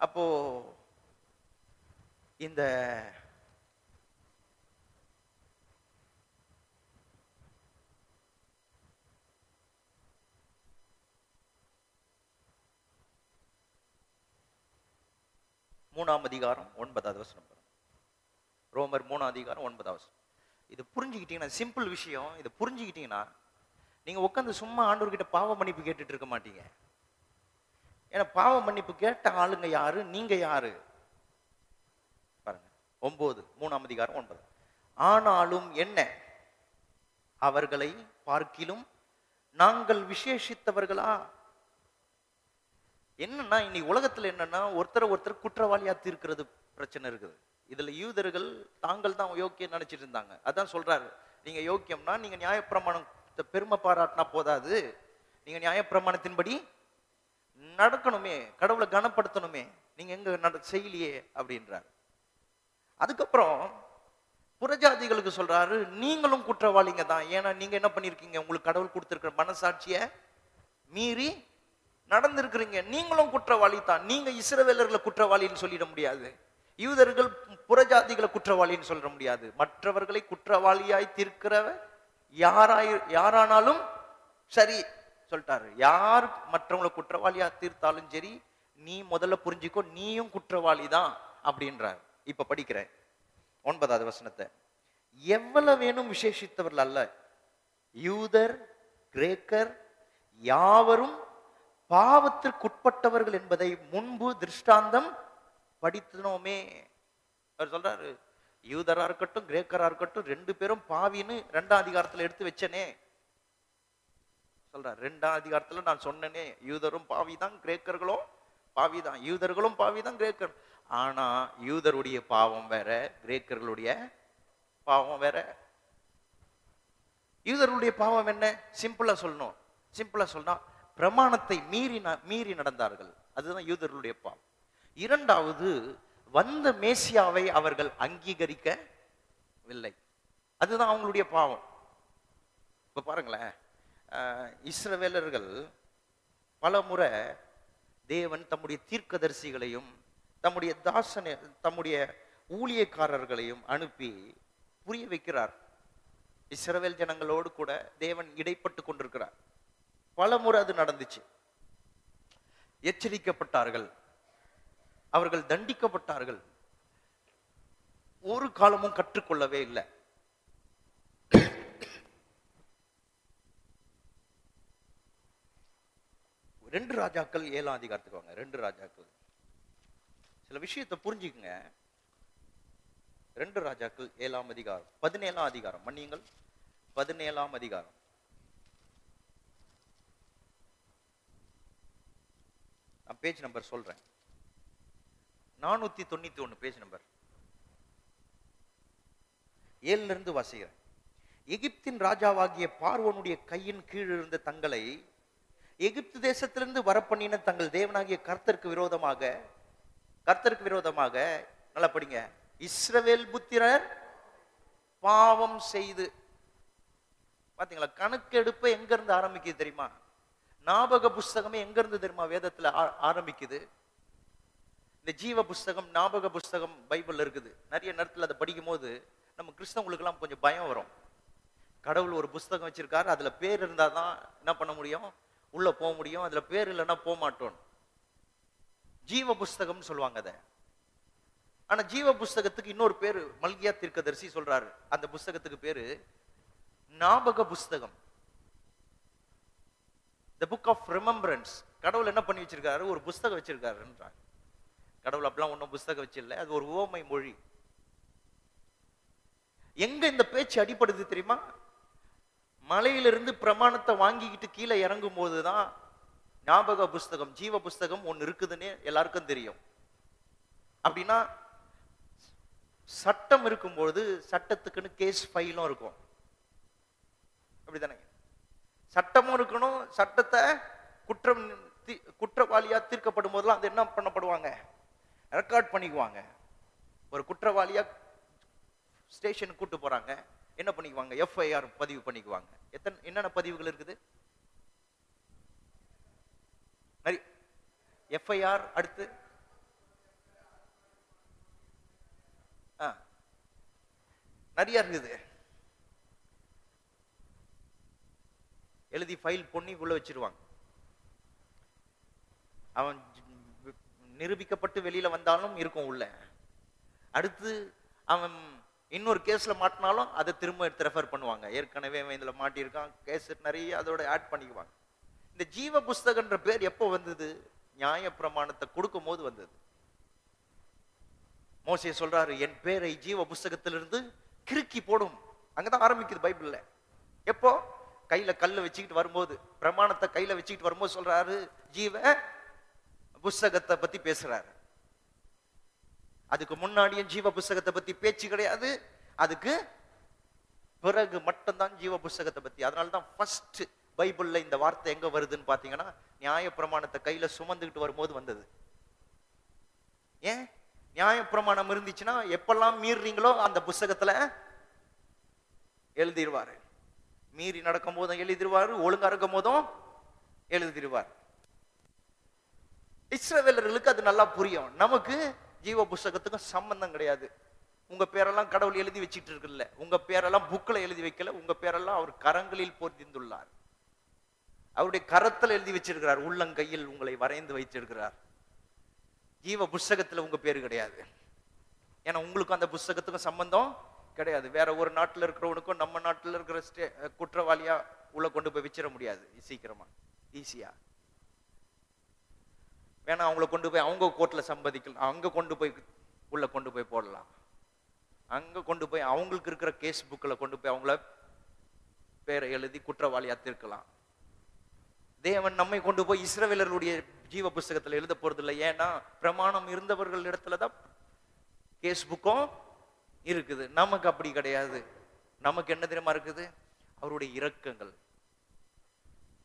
அப்போ இந்த மூணாம் அதிகாரம் ஒன்பதாவது வசனம். ரோமர் மூணாம் அதிகாரம் ஒன்பதாவது இது புரிஞ்சுக்கிட்டீங்கன்னா சிம்பிள் விஷயம். இதை புரிஞ்சுக்கிட்டீங்கன்னா நீங்க உட்காந்து சும்மா ஆண்டவர்கிட்ட பாவ மன்னிப்பு கேட்டுட்டு இருக்க மாட்டீங்க. ஏன்னா பாவ மன்னிப்பு கேட்ட ஆளுங்க யாரு? நீங்க யாரு? பாருங்க. ஒன்பது மூணாம் அதிகாரம் ஒன்பது. ஆனாலும் என்ன? அவர்களை பார்க்கிலும் நாங்கள் விசேஷித்தவர்களா? என்னன்னா இன்னைக்கு உலகத்துல என்னன்னா ஒருத்தர் ஒருத்தர் குற்றவாளியா தீர்க்கிறது பிரச்சனை இருக்குது. இதுல யூதர்கள் தாங்கள் தான் யோக்கியம் நினைச்சிட்டு இருந்தாங்க. அதான் சொல்றாரு. நீங்க யோக்கியம்னா நீங்க நியாயப்பிரமாணத்தை பெருமை பாராட்டினா போதாது. நீங்க நியாயப்பிரமாணத்தின்படி நடக்கணுமே கடவுளை கனப்படுத்தணுமே. நீங்க எங்க நட செய்யலையே அப்படின்றார். அதுக்கப்புறம் புறஜாதிகளுக்கு சொல்றாரு நீங்களும் குற்றவாளிங்க தான். ஏன்னா நீங்க என்ன பண்ணிருக்கீங்க? உங்களுக்கு கடவுள் கொடுத்துருக்கிற மனசாட்சிய மீறி நடந்திருக்கிறீங்க. நீங்களும் குற்றவாளி தான். நீங்க இஸ்ரவேலர்களை குற்றவாளின்னு சொல்லிட முடியாது. யூதர்கள் புறஜாதிகளை குற்றவாளின்னு சொல்ல முடியாது. மற்றவர்களை குற்றவாளியாய் தீர்க்கிறவ யாராய் யாரானாலும் சரி சொல்லிட்டாரு. யார் மற்றவங்களை குற்றவாளியா தீர்த்தாலும் சரி நீ முதல்ல புரிஞ்சுக்கோ நீயும் குற்றவாளி தான் அப்படின்றார். இப்ப படிக்கிறேன். ஒன்பதாவது வசனத்தை. எவ்வளவு வேணும் விசேஷித்தவர்கள் அல்ல? யூதர் கிரேக்கர் யாவரும் பாவத்திற்குட்பட்டவர்கள் என்பதை முன்பு திருஷ்டாந்தம் படித்தனோமே. அவர் சொல்றாரு யூதரா இருக்கட்டும் கிரேக்கரா இருக்கட்டும் ரெண்டு பேரும் பாவின்னு ரெண்டாம் அதிகாரத்துல எடுத்து வச்சனே. சொல்றாரு ரெண்டாம் அதிகாரத்துல நான் சொன்னனே யூதரும் பாவிதான் கிரேக்கர்களும் பாவிதான் யூதர்களும் பாவிதான் கிரேக்கர். ஆனா யூதருடைய பாவம் வேற கிரேக்கர்களுடைய பாவம் வேற. யூதர்களுடைய பாவம் என்ன? சிம்பிளா சொல்லணும். சிம்பிளா சொன்னா பிரமாணத்தை மீறி ந- மீறி நடந்தார்கள். அதுதான் யூதர்களுடைய பாவம். இரண்டாவது வந்த மேசியாவை அவர்கள் அங்கீகரிக்கவில்லை. அதுதான் அவங்களுடைய பாவம். இப்ப பாருங்களேன் இஸ்ரவேலர்கள் பல முறை தேவன் தம்முடைய தீர்க்கதரிசிகளையும் தம்முடைய தாசனை தம்முடைய ஊழியக்காரர்களையும் அனுப்பி புரிய வைக்கிறார். இஸ்ரவேல் ஜனங்களோடு கூட தேவன் இடைப்பட்டு கொண்டிருக்கிறார். பல முறை அது நடந்துச்சு. எச்சரிக்கப்பட்டார்கள். அவர்கள் தண்டிக்கப்பட்டார்கள். ஒரு காலமும் கற்றுக்கொள்ளவே இல்லை. ரெண்டு ராஜாக்கள் ஏழாம் அதிகாரத்துக்கு வாங்க. ரெண்டு ராஜாக்கள். சில விஷயத்தை புரிஞ்சுக்குங்க. ரெண்டு ராஜாக்கள் ஏழாம் அதிகாரம். பதினேழாம் அதிகாரம். மன்னியுங்கள். பதினேழாம் அதிகாரம். நான் பேஜ் நம்பர் சொல்றேன். நானூத்தி தொண்ணூத்தி ஒண்ணு பேஜ் நம்பர். ஏழுல இருந்து வாசிக்கிறேன். எகிப்தின் ராஜாவாகிய பார்வனுடைய கையின் கீழ் இருந்த தங்களை எகிப்து தேசத்திலிருந்து வரப்பண்ணின தங்கள் தேவனாகிய கர்த்தருக்கு விரோதமாக கர்த்தருக்கு விரோதமாக நல்லா படிங்க. இஸ்ரவேல் புத்திரர் பாவம் செய்து பாத்தீங்களா கணக்கெடுப்பு எங்க இருந்து ஆரம்பிக்குது தெரியுமா? ஞாபக புஸ்தகமே எங்க இருந்து தெரியுமா வேதத்துல ஆ- ஆரம்பிக்குது? இந்த ஜீவ புஸ்தகம் ஞாபக புஸ்தகம் பைபிள்ல இருக்குது. நிறைய நேரத்தில் அதை படிக்கும் போது நம்ம கிறிஸ்தவங்களுக்கெல்லாம் கொஞ்சம் பயம் வரும். கடவுள் ஒரு புஸ்தகம் வச்சிருக்காரு அதில் பேர் இருந்தாதான் என்ன பண்ண முடியும்? உள்ளே போக முடியும். அதில் பேர் இல்லைன்னா போக மாட்டோம். ஜீவ புஸ்தகம்னு சொல்லுவாங்க அதை. ஆனால் ஜீவ புஸ்தகத்துக்கு இன்னொரு பேர் மல்கியா தீர்க்கதரிசி சொல்றாரு. அந்த புஸ்தகத்துக்கு பேரு ஞாபக புஸ்தகம். த புக் ஆஃப் ரிமெம்பரன்ஸ் கடவுள் என்ன பண்ணி வச்சிருக்காரு? ஒரு புஸ்தகம் வச்சிருக்காருன்றாங்க. கடவுள் அப்படிலாம் ஒன்றும் புஸ்தகம் வச்சில்ல. அது ஒரு உவமை மொழி. எங்க இந்த பேச்சு அடிப்படுது தெரியுமா? மலையிலிருந்து பிரமாணத்தை வாங்கிக்கிட்டு கீழே இறங்கும் போதுதான் ஞாபக புஸ்தகம் ஜீவ புஸ்தகம் ஒன்னு இருக்குதுன்னு எல்லாருக்கும் தெரியும். அப்படின்னா சட்டம் இருக்கும்போது சட்டத்துக்குன்னு கேஸ் ஃபைலும் இருக்கும். அப்படிதானே? சட்டமும் இருக்கணும் சட்டத்தை குற்றம் குற்றவாளியா தீர்க்கப்படும் போதெல்லாம் அது என்ன பண்ணப்படுவாங்க? ரெக்கார்ட் பண்ணிக்குவாங்க. ஒரு குற்றவாளியா ஸ்டேஷனுக்கு கூட்டு போறாங்க. என்ன பண்ணிக்குவாங்க? எஃப்ஐஆர் பதிவு பண்ணிக்குவாங்க. எத்தனை என்னென்ன பதிவுகள் இருக்குது? எஃப்ஐஆர் அடுத்து? ஆ. நிறைய இருக்குது. எழுதி ஃபைல் பண்ணி உள்ள வச்சிருவாங்க. அவன் நிரூபிக்கப்பட்டு வெளியில வந்தாலும் இருக்கும் உள்ள. அடுத்து அவன் இன்னொரு கேஸ்ல மாட்டினாலும் அதை திரும்ப எடுத்து ரெஃபர் பண்ணுவாங்க. ஏற்கனவே அவன் இதுல மாட்டியிருக்கான். கேஸ் நிறைய அதோட ஆட் பண்ணிக்குவாங்க. இந்த ஜீவ புஸ்தகன்ற பேர் எப்போ வந்தது? நியாய பிரமாணத்தை கொடுக்கும் போது வந்தது. மோசிய சொல்றாரு என் பேரை ஜீவ புஸ்தகத்திலிருந்து கிறுக்கி போடும். அங்கதான் ஆரம்பிக்குது பைபிள்ல. எப்போ? கையில கல்ல வச்சுக்கிட்டு வரும்போது. பிரமாணத்தை கையில வச்சுக்கிட்டு வரும்போது சொல்றாரு ஜீவ புஸ்தகத்தை பத்தி பேசுறாரு. அதுக்கு முன்னாடியும் ஜீவ புஸ்தகத்தை பத்தி பேச்சு கிடையாது. அதுக்கு பிறகு மட்டும்தான் ஜீவ புஸ்தகத்தை பத்தி. அதனால தான் ஃபர்ஸ்ட் பைபிள்ல இந்த வார்த்தை எங்க வருதுன்னு பாத்தீங்கன்னா நியாய பிரமாணத்தை கையில சுமந்துக்கிட்டு வரும்போது வந்தது. ஏன்? நியாய பிரமாணம் இருந்துச்சுன்னா எப்பெல்லாம் மீறுறீங்களோ அந்த புஸ்தகத்துல எழுதிடுவாரு. மீறி நடக்கும் போதும் எழுதிடுவாரு ஒழுங்கா இருக்கும் போதும் எழுதிடுவார். இஸ்ரவேலர்களுக்கு அது நல்லா புரியும். நமக்கு ஜீவ புஸ்தகத்துக்கும் சம்பந்தம் கிடையாது. உங்க பேரெல்லாம் கடவுள் எழுதி வச்சிட்டு இருக்குல்ல உங்க பேரெல்லாம் புக்கில் எழுதி வைக்கல. உங்க பேரெல்லாம் அவர் கரங்களில் பொதிந்துள்ளார் அவருடைய கரத்தில் எழுதி வச்சிருக்கிறார். உள்ளங்கையில் உங்களை வரைந்து வைத்திருக்கிறார். ஜீவ புஸ்தகத்துல உங்க பேர் கிடையாது. ஏன்னா உங்களுக்கும் அந்த புஸ்தகத்துக்கும் சம்பந்தம் கிடையாது. வேற ஒரு நாட்டில் இருக்கிறவனுக்கும் நம்ம நாட்டில் இருக்கிற ஸ்டே குற்றவாளியா உள்ள கொண்டு போய் வச்சிட முடியாது. சீக்கிரமா. ஈஸியா. வேணா அவங்கள கொண்டு போய் அவங்க கோர்ட்டில் சம்பாதிக்கலாம் அங்கே கொண்டு போய் உள்ளே கொண்டு போய் போடலாம். அங்கே கொண்டு போய் அவங்களுக்கு இருக்கிற கேஸ் புக்கில் கொண்டு போய் அவங்கள பேரை எழுதி குற்றவாளியாக தீர்க்கலாம். தேவன் நம்மை கொண்டு போய் இஸ்ரவேலருடைய ஜீவ புஸ்தகத்தில் எழுத போறதில்லை ஏன்னா பிரமாணம் இருந்தவர்கள் இடத்துல தான் கேஸ் புக்கும் இருக்குது. நமக்கு அப்படி கிடையாது. நமக்கு என்ன தெரியுமா இருக்குது? அவருடைய இரக்கங்கள்.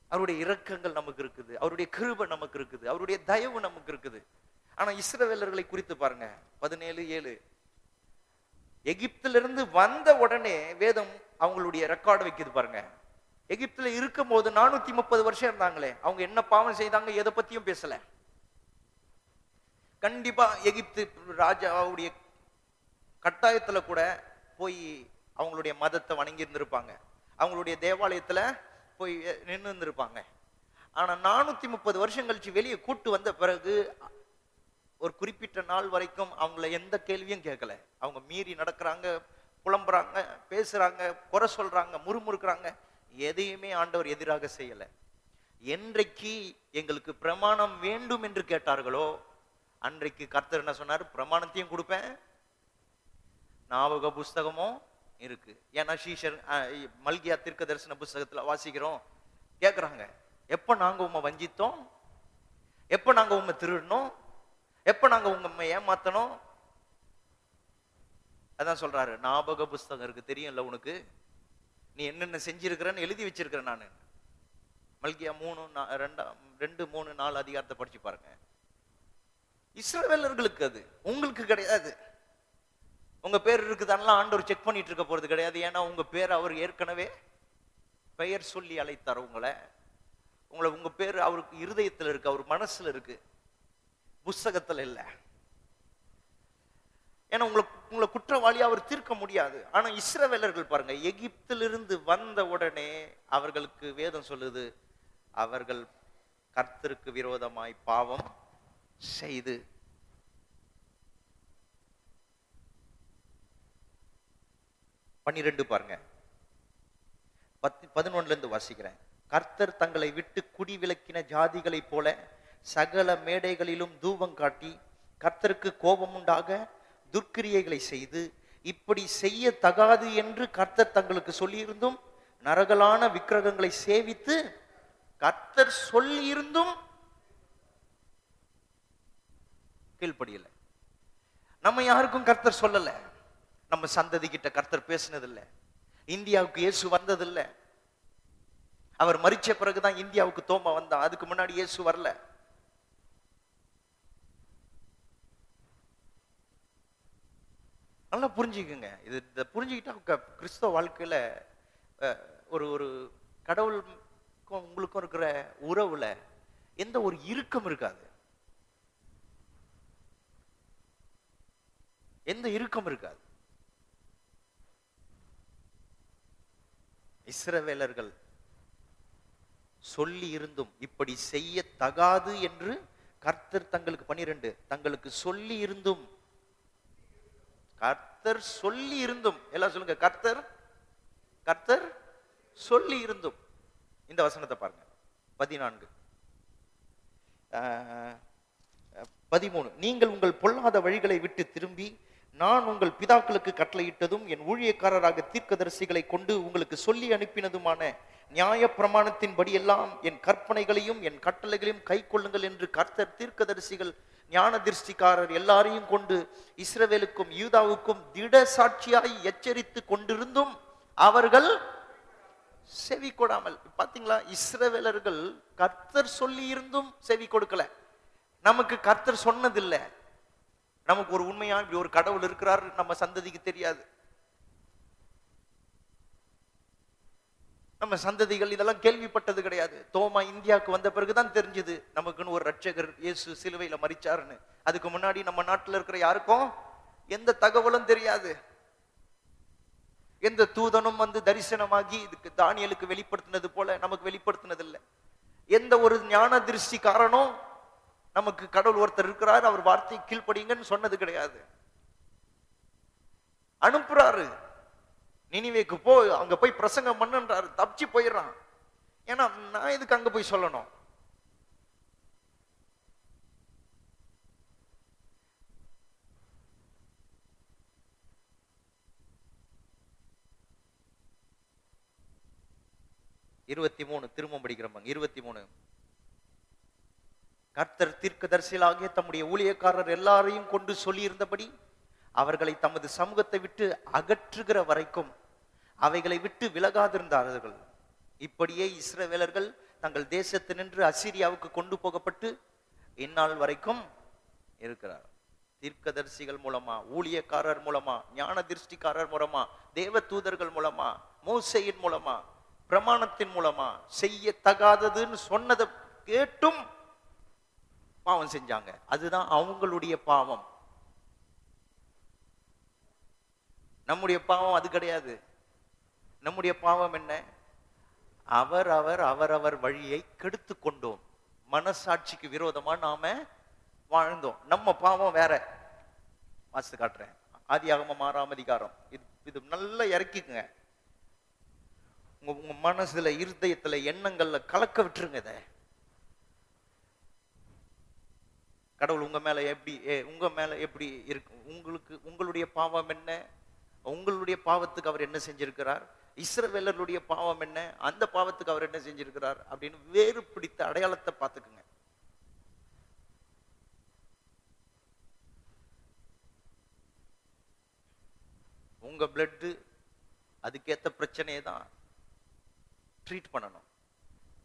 அவருடைய இரக்கங்கள் நமக்கு இருக்குது. அவருடைய கிருபை நமக்கு இருக்குது. அவருடைய தயவு நமக்கு இருக்குது. ஆனா இஸ்ரவேலர்களை குறித்து பாருங்க. பதினேழு ஏழு. எகிப்திலிருந்து வந்த உடனே வேதம் அவங்களுடைய ரெக்கார்டு வைக்குது பாருங்க. எகிப்துல இருக்கும் போது நானூத்தி முப்பது வருஷம் இருந்தாங்களே. அவங்க என்ன பாவம் செய்தாங்க எதை பத்தியும் பேசல. கண்டிப்பா எகிப்து ராஜாவுடைய கட்டாயத்துல கூட போய் அவங்களுடைய மதத்தை வணங்கி இருந்திருப்பாங்க அவங்களுடைய தேவாலயத்துல போய் நின்று இருந்திருப்பாங்க. ஆனா நானூத்தி முப்பது வருஷம் கழிச்சு வெளியே கூட்டு வந்த பிறகு ஒரு குறிப்பிட்ட நாள் வரைக்கும் அவங்கள எந்த கேள்வியும் கேட்கல. அவங்க மீறி நடக்கிறாங்க புலம்புறாங்க பேசுறாங்க குறை சொல்றாங்க முறுமுறுக்கிறாங்க. எதையுமே ஆண்டவர் எதிராக செய்யல. என்றைக்கு எங்களுக்கு பிரமாணம் வேண்டும் என்று கேட்டார்களோ அன்றைக்கு கர்த்தர் என்ன சொன்னார்? பிரமாணத்தையும் கொடுப்பேன் ஞாபக புஸ்தகமும் இருக்கு. ஏன்னா ஷீஷர் மல்கியா தீர்க்க தரிசன புஸ்தகத்துல வாசிக்கிறோம். கேட்கிறாங்க எப்ப நாங்க உண்மை வஞ்சித்தோம்? எப்ப நாங்க உண்மை திருடணும்? எப்ப நாங்க உண்மை ஏமாத்தணும்? அதான் சொல்றாரு. ஞாபக புஸ்தகம் இருக்கு. தெரியும்ல உனக்கு? நீ என்னென்ன செஞ்சிருக்கிறன்னு எழுதி வச்சிருக்கிறேன் நான். மல்கியா மூணு ரெண்டாம் ரெண்டு மூணு நாலு அதிகாரத்தை படிச்சு பாருங்க. இஸ்ரவேலர்களுக்கு அது. உங்களுக்கு கிடையாது. உங்க பேர் இருக்குதான்லாம் ஆண்டவர் செக் பண்ணிட்டு இருக்க போறது கிடையாது. ஏன்னா உங்க பேர் அவர் ஏற்கனவே பெயர் சொல்லி அழைத்தார் உங்களை. உங்களை உங்க பேர் அவருக்கு இருதயத்துல இருக்கு அவர் மனசுல இருக்கு. புஸ்தகத்துல இல்ல. ஏன்னா உங்களை உங்களை குற்றவாளி அவர் தீர்க்க முடியாது. ஆனா இஸ்ரவேலர்கள் பாருங்க எகிப்திலிருந்து வந்த உடனே அவர்களுக்கு வேதம் சொல்லுது அவர்கள் கர்த்தருக்கு விரோதமாய் பாவம் செய்து பன்னிரெண்டு பாருங்க. பத்து பதினொன்னுல இருந்து வாசிக்கிறேன். கர்த்தர் தங்களை விட்டு குடி விளக்கின ஜாதிகளைப் போல சகல மேடைகளிலும் தூபம் காட்டி கர்த்தருக்கு கோபம் உண்டாக துர்க்கிரியைகளை செய்து இப்படி செய்ய தகாது என்று கர்த்தர் தங்களுக்கு சொல்லியிருந்தும் நரகலான விக்கிரகங்களை சேவித்து கர்த்தர் சொல்லியிருந்தும் கீழ்ப்படியல. நம்ம யாருக்கும் கர்த்தர் சொல்லல. நம்ம சந்ததி கிட்ட கர்த்தர் பேசினதில்லை. இந்தியாவுக்கு இயேசு வந்ததில்லை. அவர் மறிச்ச பிறகுதான் இந்தியாவுக்கு தோமா வந்தான். அதுக்கு முன்னாடி இயேசு வரல. நல்லா புரிஞ்சுக்குங்க. இது இதை புரிஞ்சுக்கிட்டா கிறிஸ்தவ வாழ்க்கையில ஒரு ஒரு கடவுளுக்கும் உங்களுக்கும் இருக்கிற உறவுல எந்த ஒரு இறுக்கம் இருக்காது. எந்த இறுக்கம் இருக்காது. இஸ்ரவேலர்கள் சொல்லி இருந்தும் இப்படி செய்ய தகாது என்று கர்த்தர் தங்களுக்கு பனிரெண்டு தங்களுக்கு சொல்லி இருந்தும் கர்த்தர் சொல்லி இருந்தும் எல்லாம் சொல்லுங்க கர்த்தர் கர்த்தர் சொல்லி இருந்தும். இந்த வசனத்தை பாருங்க. பதினான்கு. ஆஹ், பதிமூணு. நீங்கள் உங்கள் பொல்லாத வழிகளை விட்டு திரும்பி நான் உங்கள் பிதாக்களுக்கு கட்டளையிட்டதும் என் ஊழியக்காரராக தீர்க்கதரிசிகளை கொண்டு உங்களுக்கு சொல்லி அனுப்பினதுமான நியாய பிரமாணத்தின்படி எல்லாம் என் கற்பனைகளையும் என் கட்டளைகளையும் கை கொள்ளுங்கள் என்று கர்த்தர் தீர்க்கதரிசிகள் ஞான திருஷ்டிக்காரர் எல்லாரையும் கொண்டு இஸ்ரவேலுக்கும் யூதாவுக்கும் திட சாட்சியாய் எச்சரித்து கொண்டிருந்தும் அவர்கள் செவி கொடாமல் பாத்தீங்களா? இஸ்ரவேலர்கள் கர்த்தர் சொல்லி இருந்தும் செவி கொடுக்கல. நமக்கு கர்த்தர் சொன்னதில்லை. நமக்கு ஒரு உண்மையா இப்படி ஒரு கடவுள் இருக்கிறார் நம்ம சந்ததிக்கு தெரியாது. நம்ம சந்ததிகள் இதெல்லாம் கேள்விப்பட்டது கிடையாது. தோமா இந்தியாவுக்கு வந்த பிறகுதான் தெரிஞ்சது நமக்குன்னு ஒரு ரட்சகர் இயேசு சிலுவையில மறிச்சாருன்னு அதுக்கு முன்னாடி நம்ம நாட்டுல இருக்கிற யாருக்கும் எந்த தகவலும் தெரியாது. எந்த தூதனும் வந்து தரிசனமாகி இதுக்கு தானியலுக்கு வெளிப்படுத்தினது போல நமக்கு வெளிப்படுத்தினது இல்லை எந்த ஒரு ஞான திருஷ்டிக்காரனும் நமக்கு கடவுள் ஒருத்தர் இருக்கிறார் அவர் வார்த்தை கீழ்ப்படிங்கன்னு சொன்னது கிடையாது. அனுப்புறாரு. நினைவேக்கு போ அங்க போய் பிரசங்கம் பண்ணுன்றாரு. தப்பிச்சு போயிடுறான். ஏன்னா நான் இதுக்கு அங்க போய் சொல்லணும்? இருபத்தி மூணு திரும்ப படிக்கிறோம் இருபத்தி மூணு. கர்த்தர் தீர்க்கதரிசிகளாகிய தம்முடைய ஊழியக்காரர் எல்லாரையும் கொண்டு சொல்லியிருந்தபடி அவர்களை தமது சமூகத்தை விட்டு அகற்றுகிற வரைக்கும் அவைகளை விட்டு விலகாதிருந்தார்கள். இப்படியே இஸ்ரவேலர்கள் தங்கள் தேசத்தினின்று அசிரியாவுக்கு கொண்டு போகப்பட்டு இந்நாள் வரைக்கும் இருக்கிறார். தீர்க்கதரிசிகள் மூலமா ஊழியக்காரர் மூலமா ஞான திருஷ்டிக்காரர் மூலமா தேவ தூதர்கள் மூலமா மோசையின் மூலமா பிரமாணத்தின் மூலமா செய்ய தகாததுன்னு சொன்னதை கேட்டும் பாவம் செஞ்சாங்க. அதுதான் அவங்களுடைய பாவம். நம்முடைய பாவம் அது கிடையாது. நம்முடைய பாவம் என்ன? அவர் அவர் அவரவர் வழியை கெடுத்து கொண்டோம். மனசாட்சிக்கு விரோதமா நாம வாழ்ந்தோம். நம்ம பாவம் வேற. வாசித்து காட்டுறேன். ஆதியாகம மாறாம அதிகாரம். இது இது நல்லா இறக்கிக்குங்க. உங்க உங்க மனசுல இருதயத்துல எண்ணங்கள்ல கலக்க விட்டுருங்க இதை. கடவுள் உங்க மேல எப்படி ஏ, உங்க மேல எப்படி இருக்கு உங்களுக்கு உங்களுடைய பாவம் என்ன? உங்களுடைய பாவத்துக்கு அவர் என்ன செஞ்சிருக்கிறார்? இஸ்ரவேலருடைய பாவம் என்ன? அந்த பாவத்துக்கு அவர் என்ன செஞ்சிருக்கிறார்? அப்படின்னு வேறு பிடித்த அடையாளத்தை பார்த்துக்குங்க. உங்க பிளட்டு அதுக்கேத்த பிரச்சனையை தான் ட்ரீட் பண்ணணும்.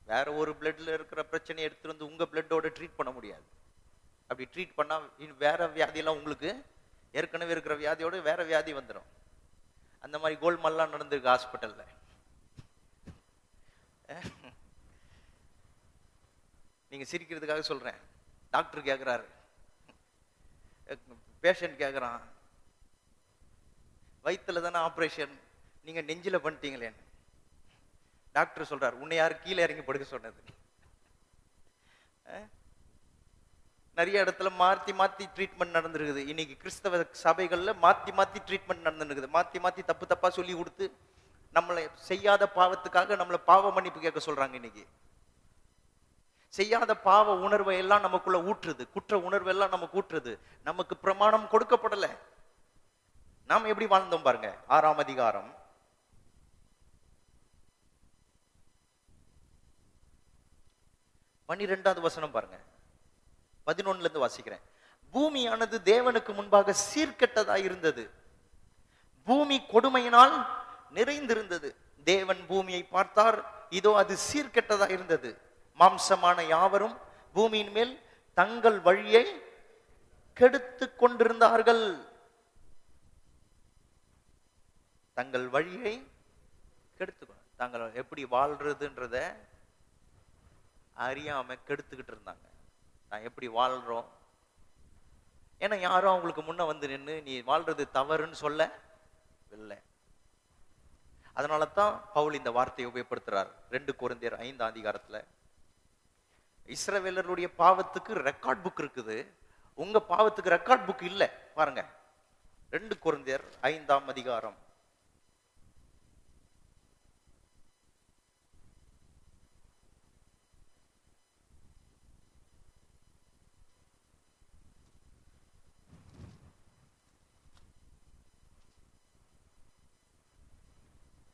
வேற ஒரு பிளட்ல இருக்கிற பிரச்சனையை எடுத்துட்டு வந்து உங்க பிளட்டோட ட்ரீட் பண்ண முடியாது. அப்படி ட்ரீட் பண்ணா இனி வேற வியாதியெல்லாம் உங்களுக்கு ஏற்கனவே இருக்கிற வியாதியோட வேற வியாதி வந்துடும் அந்த மாதிரி கோல்மால்லாம் நடந்திருக்கு ஹாஸ்பிட்டல்ல நீங்க சிரிக்கிறதுக்காக சொல்றேன். டாக்டர் கேக்குறாரு. பேஷண்ட் கேட்குறான் வயித்துல தானே ஆப்ரேஷன் நீங்க நெஞ்சில பண்ணிட்டீங்களேன்னு. டாக்டர் சொல்றாரு உன்னை யார் கீழே இறங்கி படுக்க சொன்னது? நிறைய இடத்துல மாற்றி மாற்றி ட்ரீட்மெண்ட் நடந்திருக்குது. இன்னைக்கு கிறிஸ்தவ சபைகளில் மாற்றி மாற்றி ட்ரீட்மெண்ட் நடந்துருக்குது. மாற்றி மாற்றி தப்பு தப்பாக சொல்லி கொடுத்து நம்மளை செய்யாத பாவத்துக்காக நம்மளை பாவ மன்னிப்பு கேட்க சொல்கிறாங்க இன்னைக்கு. செய்யாத பாவ உணர்வை எல்லாம் நமக்குள்ள ஊற்றுது. குற்ற உணர்வு எல்லாம் நமக்கு ஊற்றுது. நமக்கு பிரமாணம் கொடுக்கப்படலை. நாம் எப்படி வாழ்ந்தோம் பாருங்க. ஆறாம் அதிகாரம். பன்னிரெண்டாவது வசனம் பாருங்க. பதினொன்னுல இருந்து வாசிக்கிறேன். பூமியானது தேவனுக்கு முன்பாக சீர்கெட்டதா இருந்தது. பூமி கொடுமையினால் நிறைந்திருந்தது. தேவன் பூமியை பார்த்தார். இதோ அது சீர்கெட்டதா இருந்தது. மாம்சமான யாவரும் பூமியின் மேல் தங்கள் வழியை கெடுத்து கொண்டிருந்தார்கள். தங்கள் வழியை கெடுத்து தாங்கள் எப்படி வாழ்றதுன்றத அறியாம கெடுத்துக்கிட்டு இருந்தாங்க. நான் எப்படி வாழ்றோம்? ஏன்னா யாரும் அவங்களுக்கு முன்ன வந்து நின்று நீ வாழ்றது தவறுன்னு சொல்ல? இல்லை. அதனால தான் பவுல் இந்த வார்த்தையை உபயோகப்படுத்துறார். ரெண்டு குழந்தையர் ஐந்தாம் அதிகாரத்துல இஸ்ரவேலருடைய பாவத்துக்கு ரெக்கார்ட் புக் இருக்குது. உங்க பாவத்துக்கு ரெக்கார்ட் புக் இல்ல. பாருங்க. ரெண்டு குழந்தையர் ஐந்தாம் அதிகாரம்.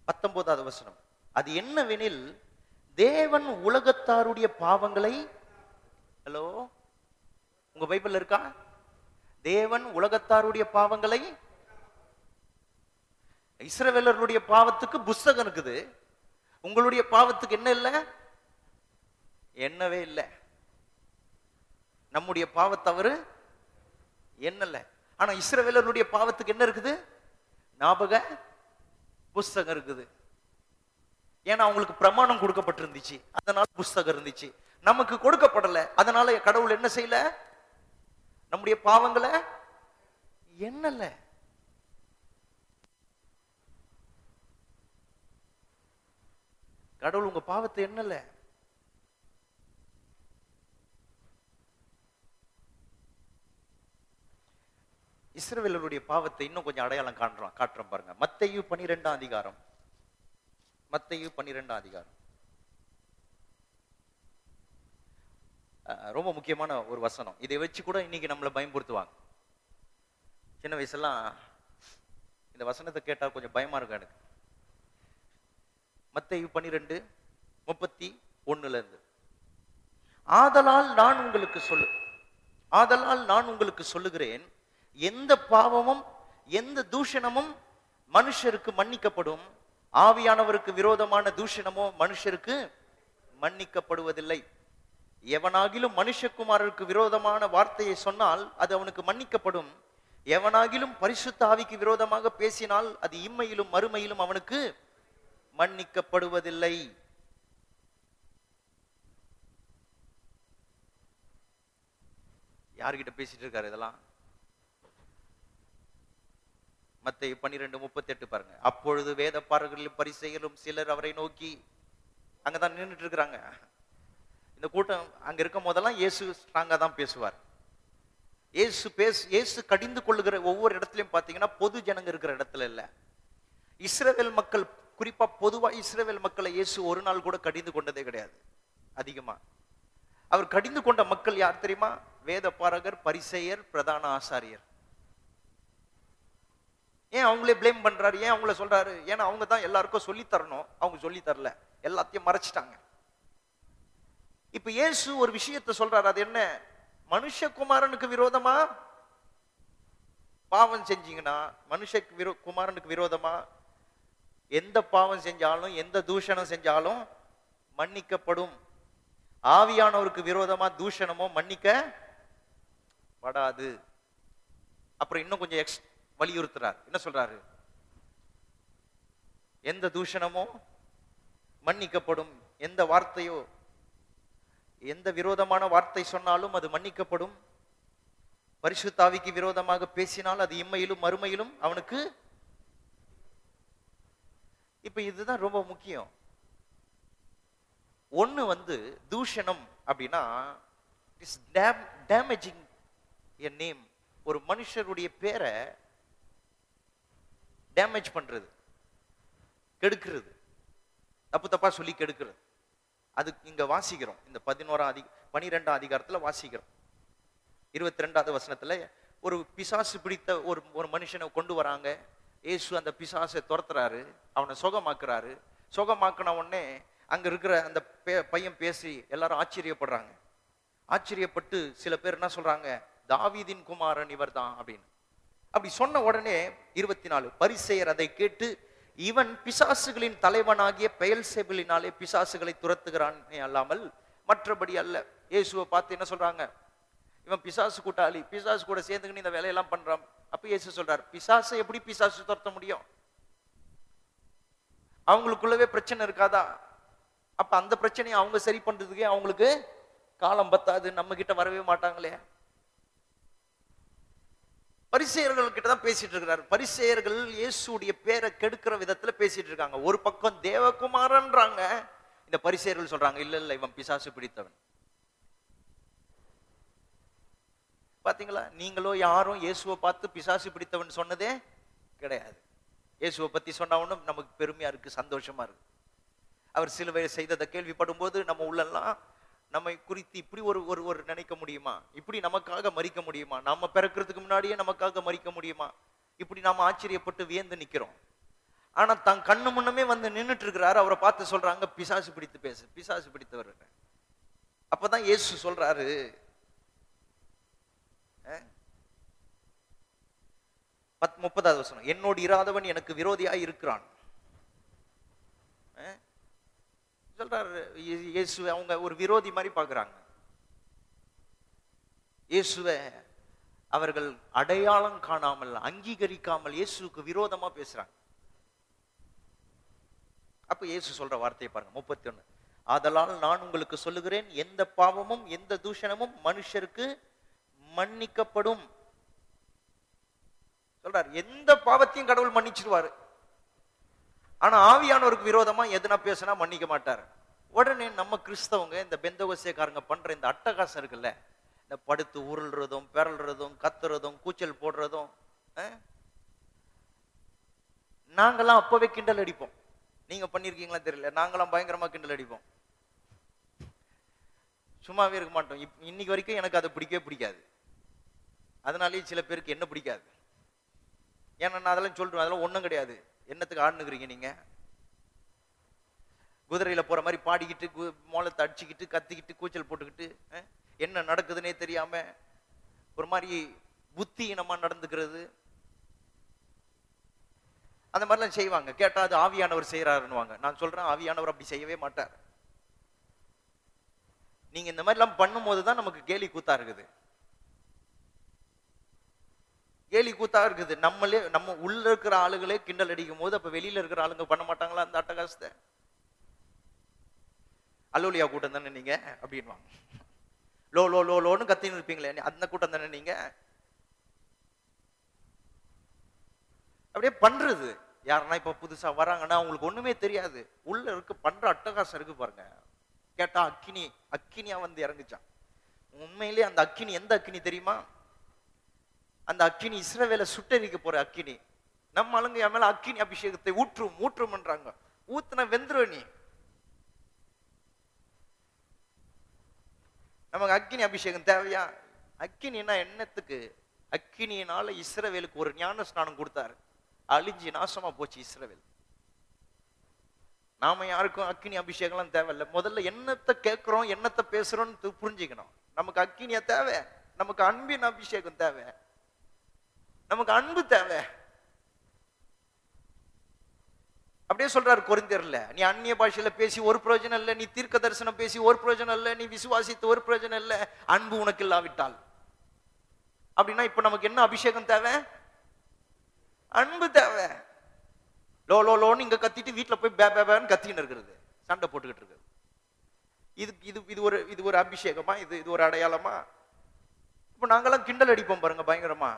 பத்தொன்பதாவது வசனம். அது என்னவெனில் தேவன் உலகத்தாருடைய பாவங்களை ஹலோ உங்க பைபிள் இருக்கா? தேவன் உலகத்தாருடைய பாவங்களை இஸ்ரவேலருடைய பாவத்துக்கு புஸ்தகம் இருக்குது. உங்களுடைய பாவத்துக்கு என்ன இல்லை? என்னவே இல்லை. நம்முடைய பாவத்தவரு என்னல்ல. ஆனா இஸ்ரவேலருடைய பாவத்துக்கு என்ன இருக்குது? ஞாபக புஸ்தகம் இருக்குது. ஏன்னா அவங்களுக்கு பிரமாணம் கொடுக்கப்பட்டிருந்துச்சு. அதனால புஸ்தகம் இருந்துச்சு. நமக்கு கொடுக்கப்படல. அதனால கடவுள் என்ன செய்யல? நம்முடைய பாவங்களை என்னல்ல கடவுள் உங்க பாவத்தை என்னல்ல இஸ்ரவேலருடைய பாவத்தை இன்னும் கொஞ்சம் அடையாளம் காண்றோம் காட்டுறோம் பாருங்க. மத்தையு பனிரெண்டாம் அதிகாரம். மத்தையு பன்னிரெண்டாம் அதிகாரம். ரொம்ப முக்கியமான ஒரு வசனம். இதை வச்சு கூட இன்னைக்கு நம்மளை பயன்படுத்துவாங்க. சின்ன வயசுலாம் இந்த வசனத்தை கேட்டா கொஞ்சம் பயமா இருக்கும் எனக்கு. மத்தையு பன்னிரெண்டு முப்பத்தி ஒண்ணுல இருந்து. ஆதலால் நான் உங்களுக்கு சொல்லு ஆதலால் நான் உங்களுக்கு சொல்லுகிறேன் எந்த பாவமும் எந்த தூஷணமும் மனுஷருக்கு மன்னிக்கப்படும். ஆவியானவருக்கு விரோதமான தூஷணமோ மனுஷருக்கு மன்னிக்கப்படுவதில்லை. எவனாகிலும் மனுஷகுமாரருக்கு விரோதமான வார்த்தையை சொன்னால் அது அவனுக்கு மன்னிக்கப்படும். எவனாகிலும் பரிசுத்த ஆவிக்கு விரோதமாக பேசினால் அது இம்மையிலும் மறுமையிலும் அவனுக்கு மன்னிக்கப்படுவதில்லை. யார்கிட்ட பேசிட்டு இருக்காரு இதெல்லாம்? மத்திய பன்னிரெண்டு முப்பத்தி எட்டு பாருங்க. அப்பொழுது வேத பாரர்களும் பரிசெயலும் சிலர் அவரை நோக்கி அங்கதான் நின்றுட்டு இருக்கிறாங்க. இந்த கூட்டம் அங்க இருக்கும் போதெல்லாம் இயேசு ஸ்ட்ராங்கா தான் பேசுவார். இயேசு பேசு இயேசு கடிந்து கொள்ளுகிற ஒவ்வொரு இடத்துலையும் பாத்தீங்கன்னா பொது ஜனங்க இருக்கிற இடத்துல இல்ல. இஸ்ரேவேல் மக்கள் குறிப்பா பொதுவா இஸ்ரேவேல் மக்களை இயேசு ஒரு நாள் கூட கடிந்து கொண்டதே கிடையாது. அதிகமா. அவர் கடிந்து கொண்ட மக்கள் யார் தெரியுமா? வேத பாரகர் பரிசெயர் பிரதான ஆசாரியர். ஏன் அவங்களே ப்ளேம் பண்றாரு? ஏன் அவங்கள சொல்றாரு? ஏன்னா அவங்க தான் எல்லாருக்கும் சொல்லி தரணும் அவங்க சொல்லி தரல எல்லாத்தையும் மறைச்சிட்டாங்க. இப்ப இயேசு ஒரு விஷயத்தை சொல்றாரு. அது என்ன? மனுஷகுமாரனுக்கு விரோதமா? பாவம் செஞ்சீங்கன்னா மனுஷ விரோ குமாரனுக்கு விரோதமா? எந்த பாவம் செஞ்சாலும் எந்த தூஷணம் செஞ்சாலும் மன்னிக்கப்படும். ஆவியானவருக்கு விரோதமா தூஷணமோ மன்னிக்க படாது அப்புறம் இன்னும் கொஞ்சம் எக்ஸ் வலியுறுத்துறார். என்ன சொல்றாரு? எந்த தூஷணமோ மன்னிக்கப்படும் எந்த வார்த்தையோ எந்த விரோதமான வார்த்தை சொன்னாலும் அது மன்னிக்கப்படும். பரிசுத்தாவிக்கு விரோதமாக பேசினால் அது இம்மையிலும் மறுமையிலும் அவனுக்கு இப்ப இதுதான் ரொம்ப முக்கியம். ஒண்ணு வந்து தூஷணம் அப்படின்னா டேமேஜிங் எ நேம் ஒரு மனுஷருடைய பேரை டேமேஜ் பண்றது. கெடுக்கிறது. தப்பு தப்பா சொல்லி கெடுக்கிறது. அது இங்க வாசிக்கிறோம். இந்த பதினோராம் அதிக பனிரெண்டாம் அதிகாரத்துல வாசிக்கிறோம். இருபத்தி ரெண்டாவது வசனத்துல ஒரு பிசாசு பிடித்த ஒரு ஒரு மனுஷனை கொண்டு வராங்க. இயேசு அந்த பிசாசை துரத்துறாரு. அவனை சுகமாக்குறாரு. சுகமாக்குன உடனே அங்க இருக்கிற அந்த பே- பையன் பேசி எல்லாரும் ஆச்சரியப்படுறாங்க. ஆச்சரியப்பட்டு சில பேர் என்ன சொல்றாங்க? தாவீதின் குமாரன் இவர்தான் அப்படின்னு. அப்படி சொன்ன உடனே இருபத்தி நாலு பரிசெயர் அதை கேட்டு இவன் பிசாசுகளின் தலைவனாகிய பெயல் சேபிளினாலே பிசாசுகளை துரத்துகிறானே அல்லாமல் மற்றபடி அல்ல. இயேசுவை பார்த்து என்ன சொல்றாங்க? இவன் பிசாசு கூட்டாளி பிசாசு கூட சேர்ந்துக்கின்னு இந்த வேலையெல்லாம் பண்றான். அப்ப இயேசு சொல்றார் பிசாசை எப்படி பிசாசு துரத்த முடியும்? அவங்களுக்குள்ளவே பிரச்சனை இருக்காதா? அப்ப அந்த பிரச்சனையை அவங்க சரி பண்றதுக்கே அவங்களுக்கு காலம் பத்தாது நம்ம கிட்ட வரவே மாட்டாங்களே. பரிசெயர்கள் கிட்ட தான் பேசிட்டு இருக்கிறார். பரிசெயர்கள் இயேசுடைய பேரை கெடுக்கிற விதத்துல பேசிட்டு இருக்காங்க. ஒரு பக்கம் தேவகுமாரன்றாங்க. இந்த பரிசெயர்கள் சொல்றாங்க இல்ல இல்ல இவன் பிசாசு பிடித்தவன். பாத்தீங்களா? நீங்களோ யாரும் இயேசுவை பார்த்து பிசாசு பிடித்தவன் சொன்னதே கிடையாது. இயேசுவை பத்தி சொன்ன நமக்கு பெருமையா இருக்கு சந்தோஷமா இருக்கு. அவர் சிலுவை செய்ததை கேள்விப்படும் போது நம்ம உள்ளெல்லாம் நம்மை குறித்து இப்படி ஒரு ஒரு ஒரு நினைக்க முடியுமா? இப்படி நமக்காக மறிக்க முடியுமா? நாம பிறக்கிறதுக்கு முன்னாடியே நமக்காக மறிக்க முடியுமா? இப்படி நாம ஆச்சரியப்பட்டு வியந்து நிக்கிறோம். ஆனா தன் கண்ணு முன்னமே வந்து நின்னுட்டு இருக்கிறாரு அவரை பார்த்து சொல்றாங்க பிசாசு பிடித்து பேசு பிசாசு பிடித்தவர். அப்பதான் இயேசு சொல்றாரு பத் முப்பதாவது வசனம் என்னோடு இராதவன் எனக்கு விரோதியாய் இருக்கிறான். சொல்றாரு இயேசுவை அவங்க ஒரு விரோதி மாதிரி பார்க்குறாங்க. இயேசுவை அவர்கள் அடையாளம் காணாமல் அங்கீகரிக்காமல் இயேசுவுக்கு விரோதமா பேசுறாங்க. அப்ப இயேசு சொல்ற வார்த்தையை பாருங்க முப்பத்தி ஒண்ணு ஆதலால் நான் உங்களுக்கு சொல்லுகிறேன் எந்த பாவமும் எந்த தூஷணமும் மனுஷருக்கு மன்னிக்கப்படும். சொல்றாரு எந்த பாவத்தையும் கடவுள் மன்னிச்சிருவாரு. ஆனா ஆவியானவருக்கு விரோதமா எதுனா பேசினா மன்னிக்க மாட்டார். உடனே நம்ம கிறிஸ்தவங்க இந்த பெந்தகோசியக்காரங்க பண்ற இந்த அட்டகாசம் இருக்குல்ல இந்த படுத்து உருள்றதும் பெறல்றதும் கத்துறதும் கூச்சல் போடுறதும் நாங்கெல்லாம் அப்பவே கிண்டல் அடிப்போம். நீங்க பண்ணிருக்கீங்களா தெரியல நாங்களாம் பயங்கரமா கிண்டல் அடிப்போம். சும்மாவே இருக்க மாட்டோம். இப்- இன்னைக்கு வரைக்கும் எனக்கு அதை பிடிக்கவே பிடிக்காது. அதனாலேயே சில பேருக்கு என்ன பிடிக்காது? ஏன்னா நான் அதெல்லாம் சொல்றேன் அதெல்லாம் ஒன்றும் கிடையாது. என்னத்துக்கு ஆடுனுக்குறீங்க நீங்க? குதிரையில போற மாதிரி பாடிக்கிட்டு மோளத்தை அடிச்சுக்கிட்டு கத்திக்கிட்டு கூச்சல் போட்டுக்கிட்டு என்ன நடக்குதுன்னே தெரியாம ஒரு மாதிரி புத்தி இனமா நடந்துக்கிறது. அந்த மாதிரிலாம் செய்வாங்க. கேட்டா அது ஆவியானவர் செய்யறாருன்னுவாங்க நான் சொல்றேன் ஆவியானவர் அப்படி செய்யவே மாட்டார். நீங்க இந்த மாதிரிலாம் பண்ணும்போது தான் நமக்கு கேலி கூத்தா இருக்குது. கேலி கூத்தா இருக்குது. நம்மளே நம்ம உள்ள இருக்கிற ஆளுகளே கிண்டல் அடிக்கும் போது அப்ப வெளியில இருக்கிற ஆளுங்க பண்ண மாட்டாங்களா அந்த அட்டகாசத்தை? அல்லோலியா கூட்டம் தானே நீங்க? அப்படின்வாங்க லோ லோ லோ லோன்னு கத்தின்னு இருப்பீங்களே அந்த கூட்டம் தானே நீங்க? அப்படியே பண்றது. யாருன்னா இப்ப புதுசா வராங்கன்னா அவங்களுக்கு ஒண்ணுமே தெரியாது. உள்ள இருக்கு பண்ற அட்டகாசம் இருக்கு பாருங்க. கேட்டா அக்கினி அக்கினியா வந்து இறங்குச்சான். உண்மையிலேயே அந்த அக்கினி எந்த அக்கினி தெரியுமா? அந்த அக்கினி இஸ்ரவேல சுட்டரிக்க போற அக்கினி. நம்ம ஆளுங்க என் மேல அக்கினி அபிஷேகத்தை ஊற்றும் ஊற்றும்ன்றாங்க. ஊத்துன வெந்துருவ நீ. நமக்கு அக்கினி அபிஷேகம் தேவையா? அக்கினின்னா என்னத்துக்கு? அக்கினியினால இஸ்ரவேலுக்கு ஒரு ஞான ஸ்நானம் கொடுத்தாரு. அழிஞ்சு நாசமா போச்சு இஸ்ரவேல். நாம யாருக்கும் அக்கினி அபிஷேகம்லாம் தேவையில்ல. முதல்ல என்னத்தை கேட்கிறோம் என்னத்தை பேசுறோம்னு புரிஞ்சுக்கணும். நமக்கு அக்கினியா தேவை? நமக்கு அன்பின் அபிஷேகம் தேவை. நமக்கு அன்பு தேவை. அப்படியே சொல்றாரு கொரிந்தியர்ல நீ அந்நிய பாஷையில பேசி ஒரு பிரயோஜனம் இல்ல நீ தீர்க்க தரிசனம் பேசி ஒரு பிரயோஜனம் இல்ல நீ விசுவாசித்து ஒரு பிரயோஜனம் இல்ல அன்பு உனக்கு இல்லாவிட்டால். அப்படின்னா இப்ப நமக்கு என்ன அபிஷேகம் தேவை? அன்பு தேவை. லோ லோ லோன்னு இங்க கத்திட்டு வீட்டுல போய் பே பே பேன்னு கத்தின்னு இருக்கிறது. சண்டை போட்டுக்கிட்டு இருக்குது இது இது இது ஒரு இது ஒரு அபிஷேகமா? இது இது ஒரு அடையாளமா? இப்ப நாங்கெல்லாம் கிண்டல் அடிப்போம் பாருங்க பயங்கரமா.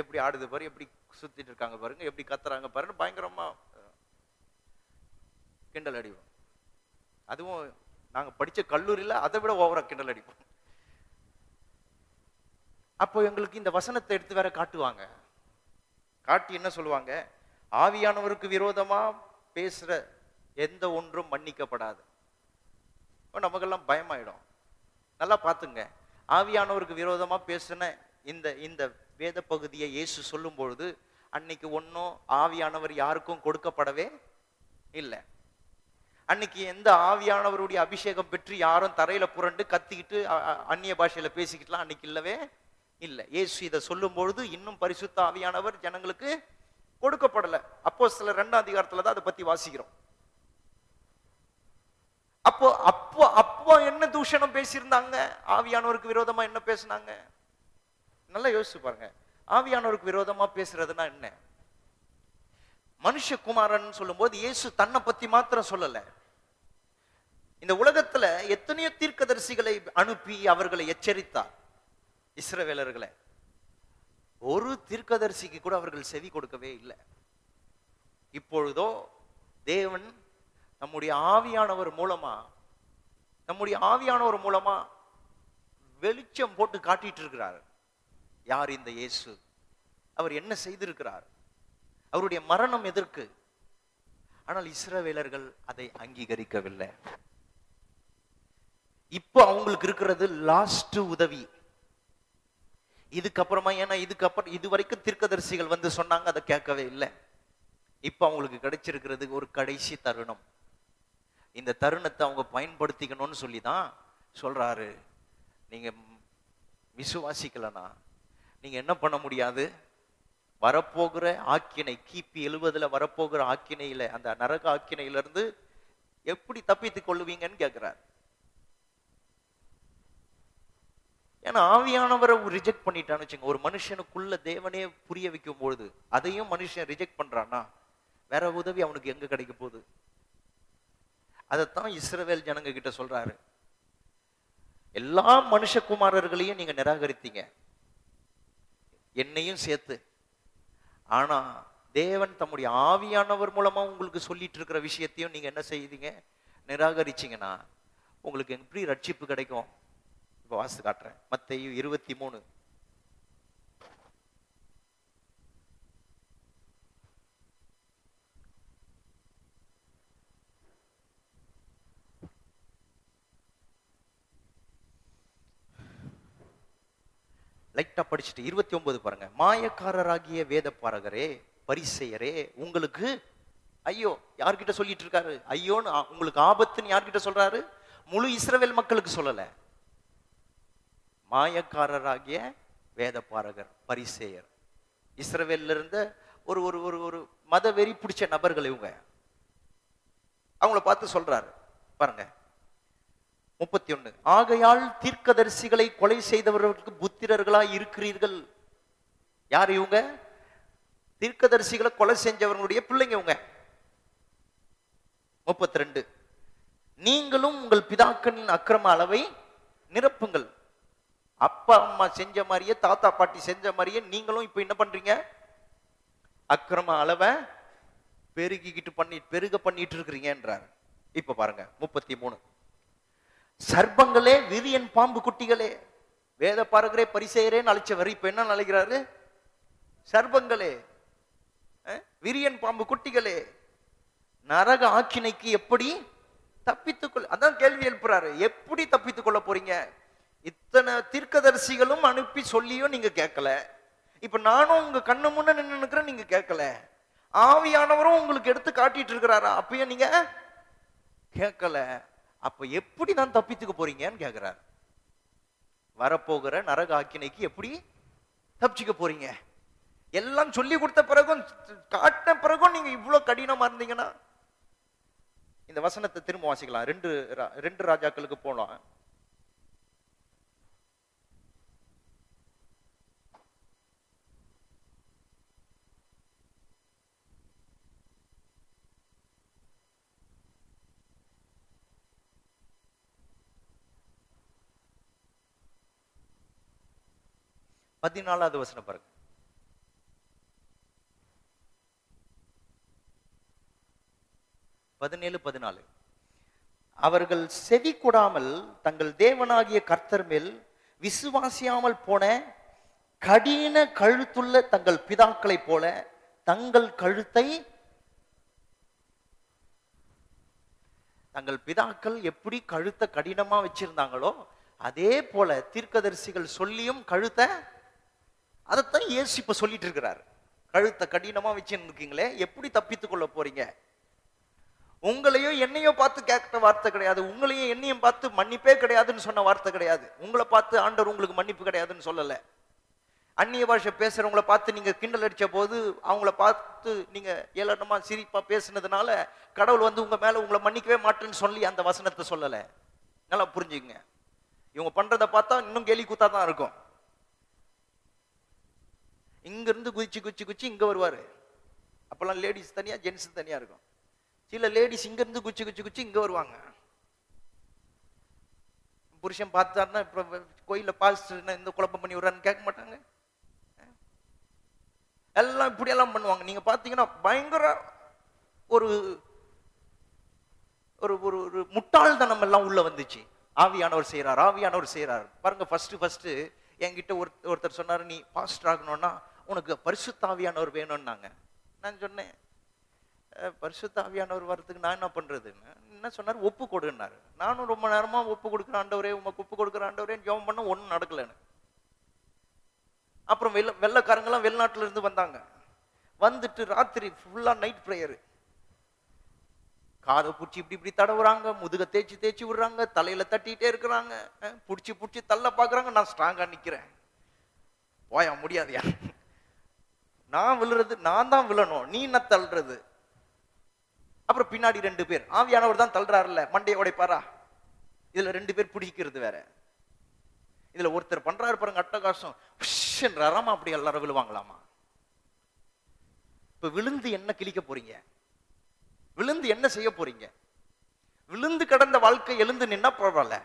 எப்படி ஆடுது பாரு எப்படி சுத்திட்டு இருக்காங்க பாருங்க எப்படி கத்துறாங்க பாருன்னு பயங்கரமா கிண்டல் அடிப்போம். அதுவும் நாங்க படிச்ச கல்லூரியில அதை விட ஓவரா கிண்டல் அடிப்போம். அப்போ எங்களுக்கு இந்த வசனத்தை எடுத்து வேற காட்டுவாங்க. காட்டி என்ன சொல்லுவாங்க? ஆவியானவருக்கு விரோதமா பேசுற எந்த ஒன்றும் மன்னிக்கப்படாது. நமக்கெல்லாம் பயமாயிடும். நல்லா பார்த்துங்க. ஆவியானவருக்கு விரோதமா பேசுன இந்த இந்த வேத பகுதியை இயேசு சொல்லும் பொழுது அன்னைக்கு ஒன்றும் ஆவியானவர் யாருக்கும் கொடுக்கப்படவே இல்லை. அன்னைக்கு எந்த ஆவியானவருடைய அபிஷேகம் பெற்று யாரும் தரையில புரண்டு கத்திக்கிட்டு அந்நிய பாஷையில பேசிக்கிட்டுலாம் அன்னைக்கு இல்லவே இல்லை. இயேசு இதை சொல்லும் பொழுது இன்னும் பரிசுத்த ஆவியானவர் ஜனங்களுக்கு கொடுக்கப்படல. அப்போ சில ரெண்டாம் அதிகாரத்துல தான் அதை பத்தி வாசிக்கிறோம். அப்போ அப்போ அப்போ என்ன தூஷணம் பேசியிருந்தாங்க? ஆவியானவருக்கு விரோதமா என்ன பேசுனாங்க? நல்லா யோசிச்சு பாருங்க. ஆவியானவருக்கு விரோதமா பேசுறதுன்னா என்ன? மனுஷகுமாரன் சொல்லும்போது இயேசு தன்னை பத்தி மாத்திரம் சொல்லல. இந்த உலகத்துல எத்தனையோ தீர்க்கதரிசிகளை அனுப்பி அவர்களை எச்சரித்தார். இஸ்ரவேலர்களை. ஒரு தீர்க்கதரிசிக்கு கூட அவர்கள் செவி கொடுக்கவே இல்லை. இப்பொழுதோ தேவன் நம்முடைய ஆவியானவர் மூலமா நம்முடைய ஆவியானவர் மூலமா வெளிச்சம் போட்டு காட்டிட்டு இருக்கிறார். யார் இந்த இயேசு? அவர் என்ன செய்திருக்கிறார்? அவருடைய மரணம் எதற்கு? ஆனால் இஸ்ரவேலர்கள் அதை அங்கீகரிக்கவில்லை. இப்போ அவங்களுக்கு இருக்கிறது லாஸ்ட் உதவி. இதுக்கப்புறமா ஏன்னா இதுக்கப்புறம் இது வரைக்கும் தீர்க்கதரிசிகள் வந்து சொன்னாங்க அதை கேட்கவே இல்லை. இப்போ அவங்களுக்கு கிடைச்சிருக்கிறது ஒரு கடைசி தருணம். இந்த தருணத்தை அவங்க பயன்படுத்திக்கணும்னு சொல்லி தான் சொல்றாரு. நீங்க விசுவாசிக்கலனா? நீங்க என்ன பண்ண முடியாது? வரப்போகிற ஆக்கினை கிபி எழுபதுல வரப்போகிற ஆக்கினையில அந்த நரக ஆக்கினையில இருந்து எப்படி தப்பித்துக் கொள்ளுவீங்கன்னு கேட்கிறார் ஏன்னா ஆவியானவரை ரிஜெக்ட் பண்ணிட்டான்னு வச்சுங்க ஒரு மனுஷனுக்குள்ள தேவனே புரிய வைக்கும் பொழுது அதையும் மனுஷன் ரிஜெக்ட் பண்றான்னா வேற உதவி அவனுக்கு எங்க கிடைக்க போகுது? அதைத்தான் இஸ்ரவேல் ஜனங்க கிட்ட சொல்றாரு. எல்லா மனுஷகுமாரர்களையும் நீங்க நிராகரித்தீங்க. என்னையும் சேர்த்து. ஆனா தேவன் தம்முடைய ஆவியானவர் மூலமா உங்களுக்கு சொல்லிட்டு இருக்கிற விஷயத்தையும் நீங்க என்ன செய்யுதீங்க நிராகரிச்சீங்கன்னா உங்களுக்கு எப்படி ரட்சிப்பு கிடைக்கும்? இப்ப வாசு காட்டுறேன். மத்தையும் இருபத்தி மூணு. லைட்டா படிச்சுட்டு இருபத்தி ஒன்பது பாருங்க. மாயக்காரராகிய வேத பாரகரே பரிசெயரே உங்களுக்கு ஐயோ யார்கிட்ட சொல்லிட்டு இருக்காரு? ஐயோன்னு உங்களுக்கு ஆபத்துன்னு யார்கிட்ட சொல்றாரு? முழு இஸ்ரவேல் மக்களுக்கு சொல்லல. மாயக்காரராகிய வேத பாரகர் பரிசேயர். இஸ்ரவேல்ல இருந்த ஒரு ஒரு ஒரு ஒரு மத வெறி பிடிச்ச நபர்கள் இவங்க. அவங்கள பார்த்து சொல்றாரு. பாருங்க. முப்பத்தி ஒண்ணு ஆகையால் தீர்க்கதரிசிகளை கொலை செய்தவர்களுக்கு புத்திரர்களா இருக்கிறீர்கள். யார் இவங்க? தீர்க்கதரிசிகளை கொலை செஞ்சவர்களுடைய பிள்ளைங்க இவங்க. முப்பத்தி ரெண்டு நீங்களும் உங்கள் பிதாக்களின் அக்கிரம அளவை நிரப்புங்கள். அப்பா அம்மா செஞ்ச மாதிரியே தாத்தா பாட்டி செஞ்ச மாதிரியே நீங்களும் இப்ப என்ன பண்றீங்க? அக்கிரம அளவை பெருகிக்கிட்டு பண்ணி பெருக பண்ணிட்டு இருக்கிறீங்கன்றார். இப்ப பாருங்க முப்பத்தி மூணு சர்ப்பங்களே விரியன் பாம்பு குட்டிகளே. வேத பாருகிறே பரிசெயரேன்னு அழைச்சவர். இப்ப என்ன நினைக்கிறாரு? சர்ப்பங்களே விரியன் பாம்பு குட்டிகளே. நரக ஆக்கினைக்கு எப்படி தப்பித்துக்கொள் அதான் கேள்வி எழுப்புறாரு. எப்படி தப்பித்துக் கொள்ள போறீங்க? இத்தனை தீர்க்கதரிசிகளும் அனுப்பி சொல்லியும் நீங்க கேட்கல. இப்ப நானும் உங்க கண்ணு முன்ன நின்று நிக்கிறேன் நீங்க கேட்கல. ஆவியானவரும் உங்களுக்கு எடுத்து காட்டிட்டு இருக்கிறாரா? அப்பயும் நீங்க கேட்கல. அப்ப எப்படி நான் தப்பித்துக்க போறீங்கன்னு கேக்குறாரு. வரப்போகிற நரக ஆக்கினைக்கு எப்படி தப்பிச்சுக்க போறீங்க? எல்லாம் சொல்லி கொடுத்த பிறகும் காட்டின பிறகும் நீங்க இவ்வளவு கடினமா இருந்தீங்கன்னா? இந்த வசனத்தை திரும்ப வாசிக்கலாம். ரெண்டு ரா- ரெண்டு ராஜாக்களுக்கு போனோம் பதினாலாவது வசனம் பாருங்க. பதினேழு பதினாலு. அவர்கள் செவி கொடாமல் தங்கள் தேவனாகிய கர்த்தர் மேல் விசுவாசியாமல் போன கடின கழுத்துள்ள தங்கள் பிதாக்களை போல தங்கள் கழுத்தை தங்கள் பிதாக்கள் எப்படி கழுத்தை கடினமா வச்சிருந்தாங்களோ அதே போல தீர்க்கதரிசிகள் சொல்லியும் கழுத்தை அதைத்தான் இயேசு இப்போ சொல்லிட்டு இருக்கிறார் கழுத்தை கடினமாக வச்சுன்னு இருக்கீங்களே எப்படி தப்பித்து கொள்ள போறீங்க? உங்களையும் என்னையும் பார்த்து கேட்கிற வார்த்தை கிடையாது. உங்களையும் என்னையும் பார்த்து மன்னிப்பே கிடையாதுன்னு சொன்ன வார்த்தை கிடையாது. உங்களை பார்த்து ஆண்டவர் உங்களுக்கு மன்னிப்பு கிடையாதுன்னு சொல்லலை. அந்நிய பாஷை பேசுறவங்கள பார்த்து நீங்க கிண்டல் அடிச்ச போது அவங்கள பார்த்து நீங்க ஏளனமா சிரிப்பா பேசுனதுனால கடவுள் வந்து உங்க மேல உங்களை மன்னிக்கவே மாட்டேன்னு சொல்லி அந்த வசனத்தை சொல்லலை. நல்லா புரிஞ்சுங்க இவங்க பண்றதை பார்த்தா இன்னும் கேலி கூத்தா தான் இருக்கும். இங்க இருந்து குதிச்சு குதிச்சு குதிச்சு இங்க வருவாரு. அப்பெல்லாம் லேடிஸ் தனியா ஜென்ஸ் தனியா இருக்கும். சில லேடிஸ் இங்கேருந்து குச்சி குச்சி குச்சி இங்க வருவாங்க. புருஷன் பார்த்தாருன்னா இப்போ கோயிலில் பாஸ்டர் இந்த குழப்பம் பண்ணி விடுறான்னு கேட்க மாட்டாங்க. எல்லாம் இப்படியெல்லாம் பண்ணுவாங்க. நீங்க பார்த்தீங்கன்னா பயங்கர ஒரு ஒரு ஒரு ஒரு முட்டாள்தனம் எல்லாம் உள்ள வந்துச்சு. ஆவியானவர் செய்கிறார் ஆவியானவர் செய்கிறார் பாருங்க ஃபர்ஸ்ட் ஃபஸ்ட்டு என்கிட்ட ஒரு ஒருத்தர் சொன்னார் நீ பாஸ்டர் ஆகணும்னா உனக்கு பரிசுத்தாவியானவர் வேணும்னாங்க. நான் சொன்னேன் பரிசுத்தாவியானவர் வர்றதுக்கு நான் என்ன பண்ணுறதுன்னு என்ன சொன்னார்? ஒப்பு கொடுன்னாரு. நானும் ரொம்ப நேரமாக ஒப்பு கொடுக்குற ஆண்டவரே உமக்கு ஒப்பு கொடுக்குற ஆண்டவரே ஜோம் பண்ண ஒன்றும் நடக்கலைன்னு அப்புறம் வெள்ள வெள்ளக்காரங்கெல்லாம் வெளிநாட்டுல இருந்து வந்தாங்க. வந்துட்டு ராத்திரி ஃபுல்லாக நைட் ப்ரேயரு காதை பிடிச்சி இப்படி இப்படி தடவுறாங்க முதுக தேய்ச்சி தேய்ச்சி விடுறாங்க தலையில தட்டிகிட்டே இருக்கிறாங்க. பிடிச்சி பிடிச்சி தள்ள பார்க்குறாங்க நான் ஸ்ட்ராங்காக நிற்கிறேன் போயா முடியாதுயா? நான் விழுறது நான் தான் விழணும். நீ என்ன தள்ளுறது? அப்புறம் பின்னாடி ரெண்டு பேர். ஆவியானவர் தான் தள்ளுறாருல்ல. மண்டையை உடைப்பாரா? இதுல ரெண்டு பேர் பிடிக்கிறது வேற. இதுல ஒருத்தர் பண்றாரு பாருங்க அட்டகாசம். உஷ்ன்றாராமா அப்படி எல்லாரும் விழுவாங்களாமா? இப்ப விழுந்து என்ன கிழிக்க போறீங்க? விழுந்து என்ன செய்ய போறீங்க? விழுந்து கடந்த வாழ்க்கை எழுந்து நின்னா பரவாயில்ல.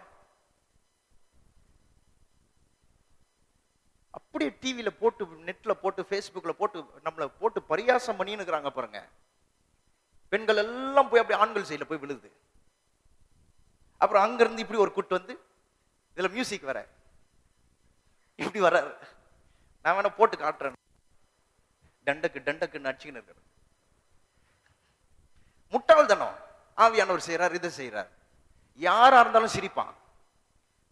அப்படியே டிவியில போட்டு நெட்ல போட்டு ஃபேஸ்புக்ல போட்டு நம்மளை போட்டு பரியாசம் பண்ணின்னு இருக்கிறாங்க பாருங்க. பெண்கள் எல்லாம் போய் அப்படி ஆண்கள் சைடுல போய் விழுது. அப்புறம் அங்க இருந்து இப்படி ஒரு கூட்டு வந்து இதுல மியூசிக் வர. இப்படி வர்றாரு. நான் வேணா போட்டு காட்டுறேன். டண்டக்கு டண்டக்குன்னு அடிச்சுக்கின்னு இருக்கிறேன் முட்டாள்தனம். ஆவியானவர் செய்கிறார் இதை செய்கிறார் யாரா இருந்தாலும் சிரிப்பான்.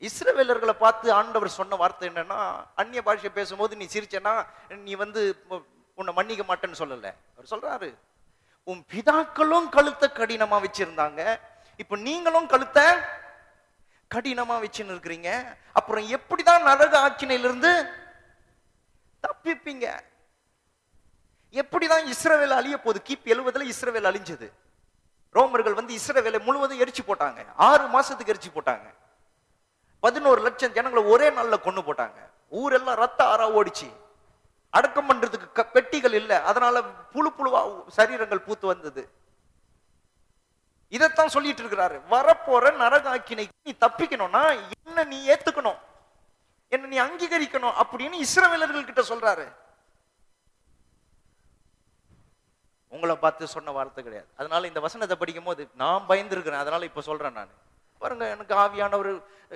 இஸ்ரவேலர்களை பார்த்து ஆண்டவர் சொன்ன வார்த்தை என்னன்னா அந்நிய பாஷை பேசும்போது நீ சிரிச்சனா நீ வந்து உன்னை மன்னிக்க மாட்டேன்னு சொல்லலை. அவர் சொல்றாரு உன் பிதாக்களும் கழுத்தை கடினமா வச்சிருந்தாங்க. இப்ப நீங்களும் கழுத்தை கடினமா வச்சுன்னு இருக்கிறீங்க. அப்புறம் எப்படிதான் நரக ஆக்கினையிலிருந்து தப்பிப்பீங்க? எப்படிதான் இஸ்ரவேல் அழிய போகுது? கிபி எழுவதுல இஸ்ரவேல் அழிஞ்சது. ரோமர்கள் வந்து இஸ்ரவேலை முழுவதும் எரிச்சு போட்டாங்க. ஆறு மாசத்துக்கு எரிச்சு போட்டாங்க. பதினோரு லட்சம் ஜனங்களை ஒரே நாளில் கொண்டு போட்டாங்க. ஊரெல்லாம் ரத்த ஆறா ஓடிச்சு. அடக்கம் பண்றதுக்கு க- பெட்டிகள் இல்லை. அதனால புழு புழுவா சரீரங்கள் பூத்து வந்தது. இதைத்தான் சொல்லிட்டு இருக்கிறாரு. வரப்போற நரகாக்கினை நீ தப்பிக்கணும்னா என்ன நீ ஏத்துக்கணும்? என்ன நீ அங்கீகரிக்கணும் அப்படின்னு இஸ்ரவேலர்கள் கிட்ட சொல்றாரு. உங்களை பார்த்து சொன்ன வார்த்தை கிடையாது. அதனால இந்த வசனத்தை படிக்கும் போது நான் பயந்துருக்கிறேன். அதனால இப்ப சொல்றேன் நான். பாருங்க எனக்கு ஆவியானவர்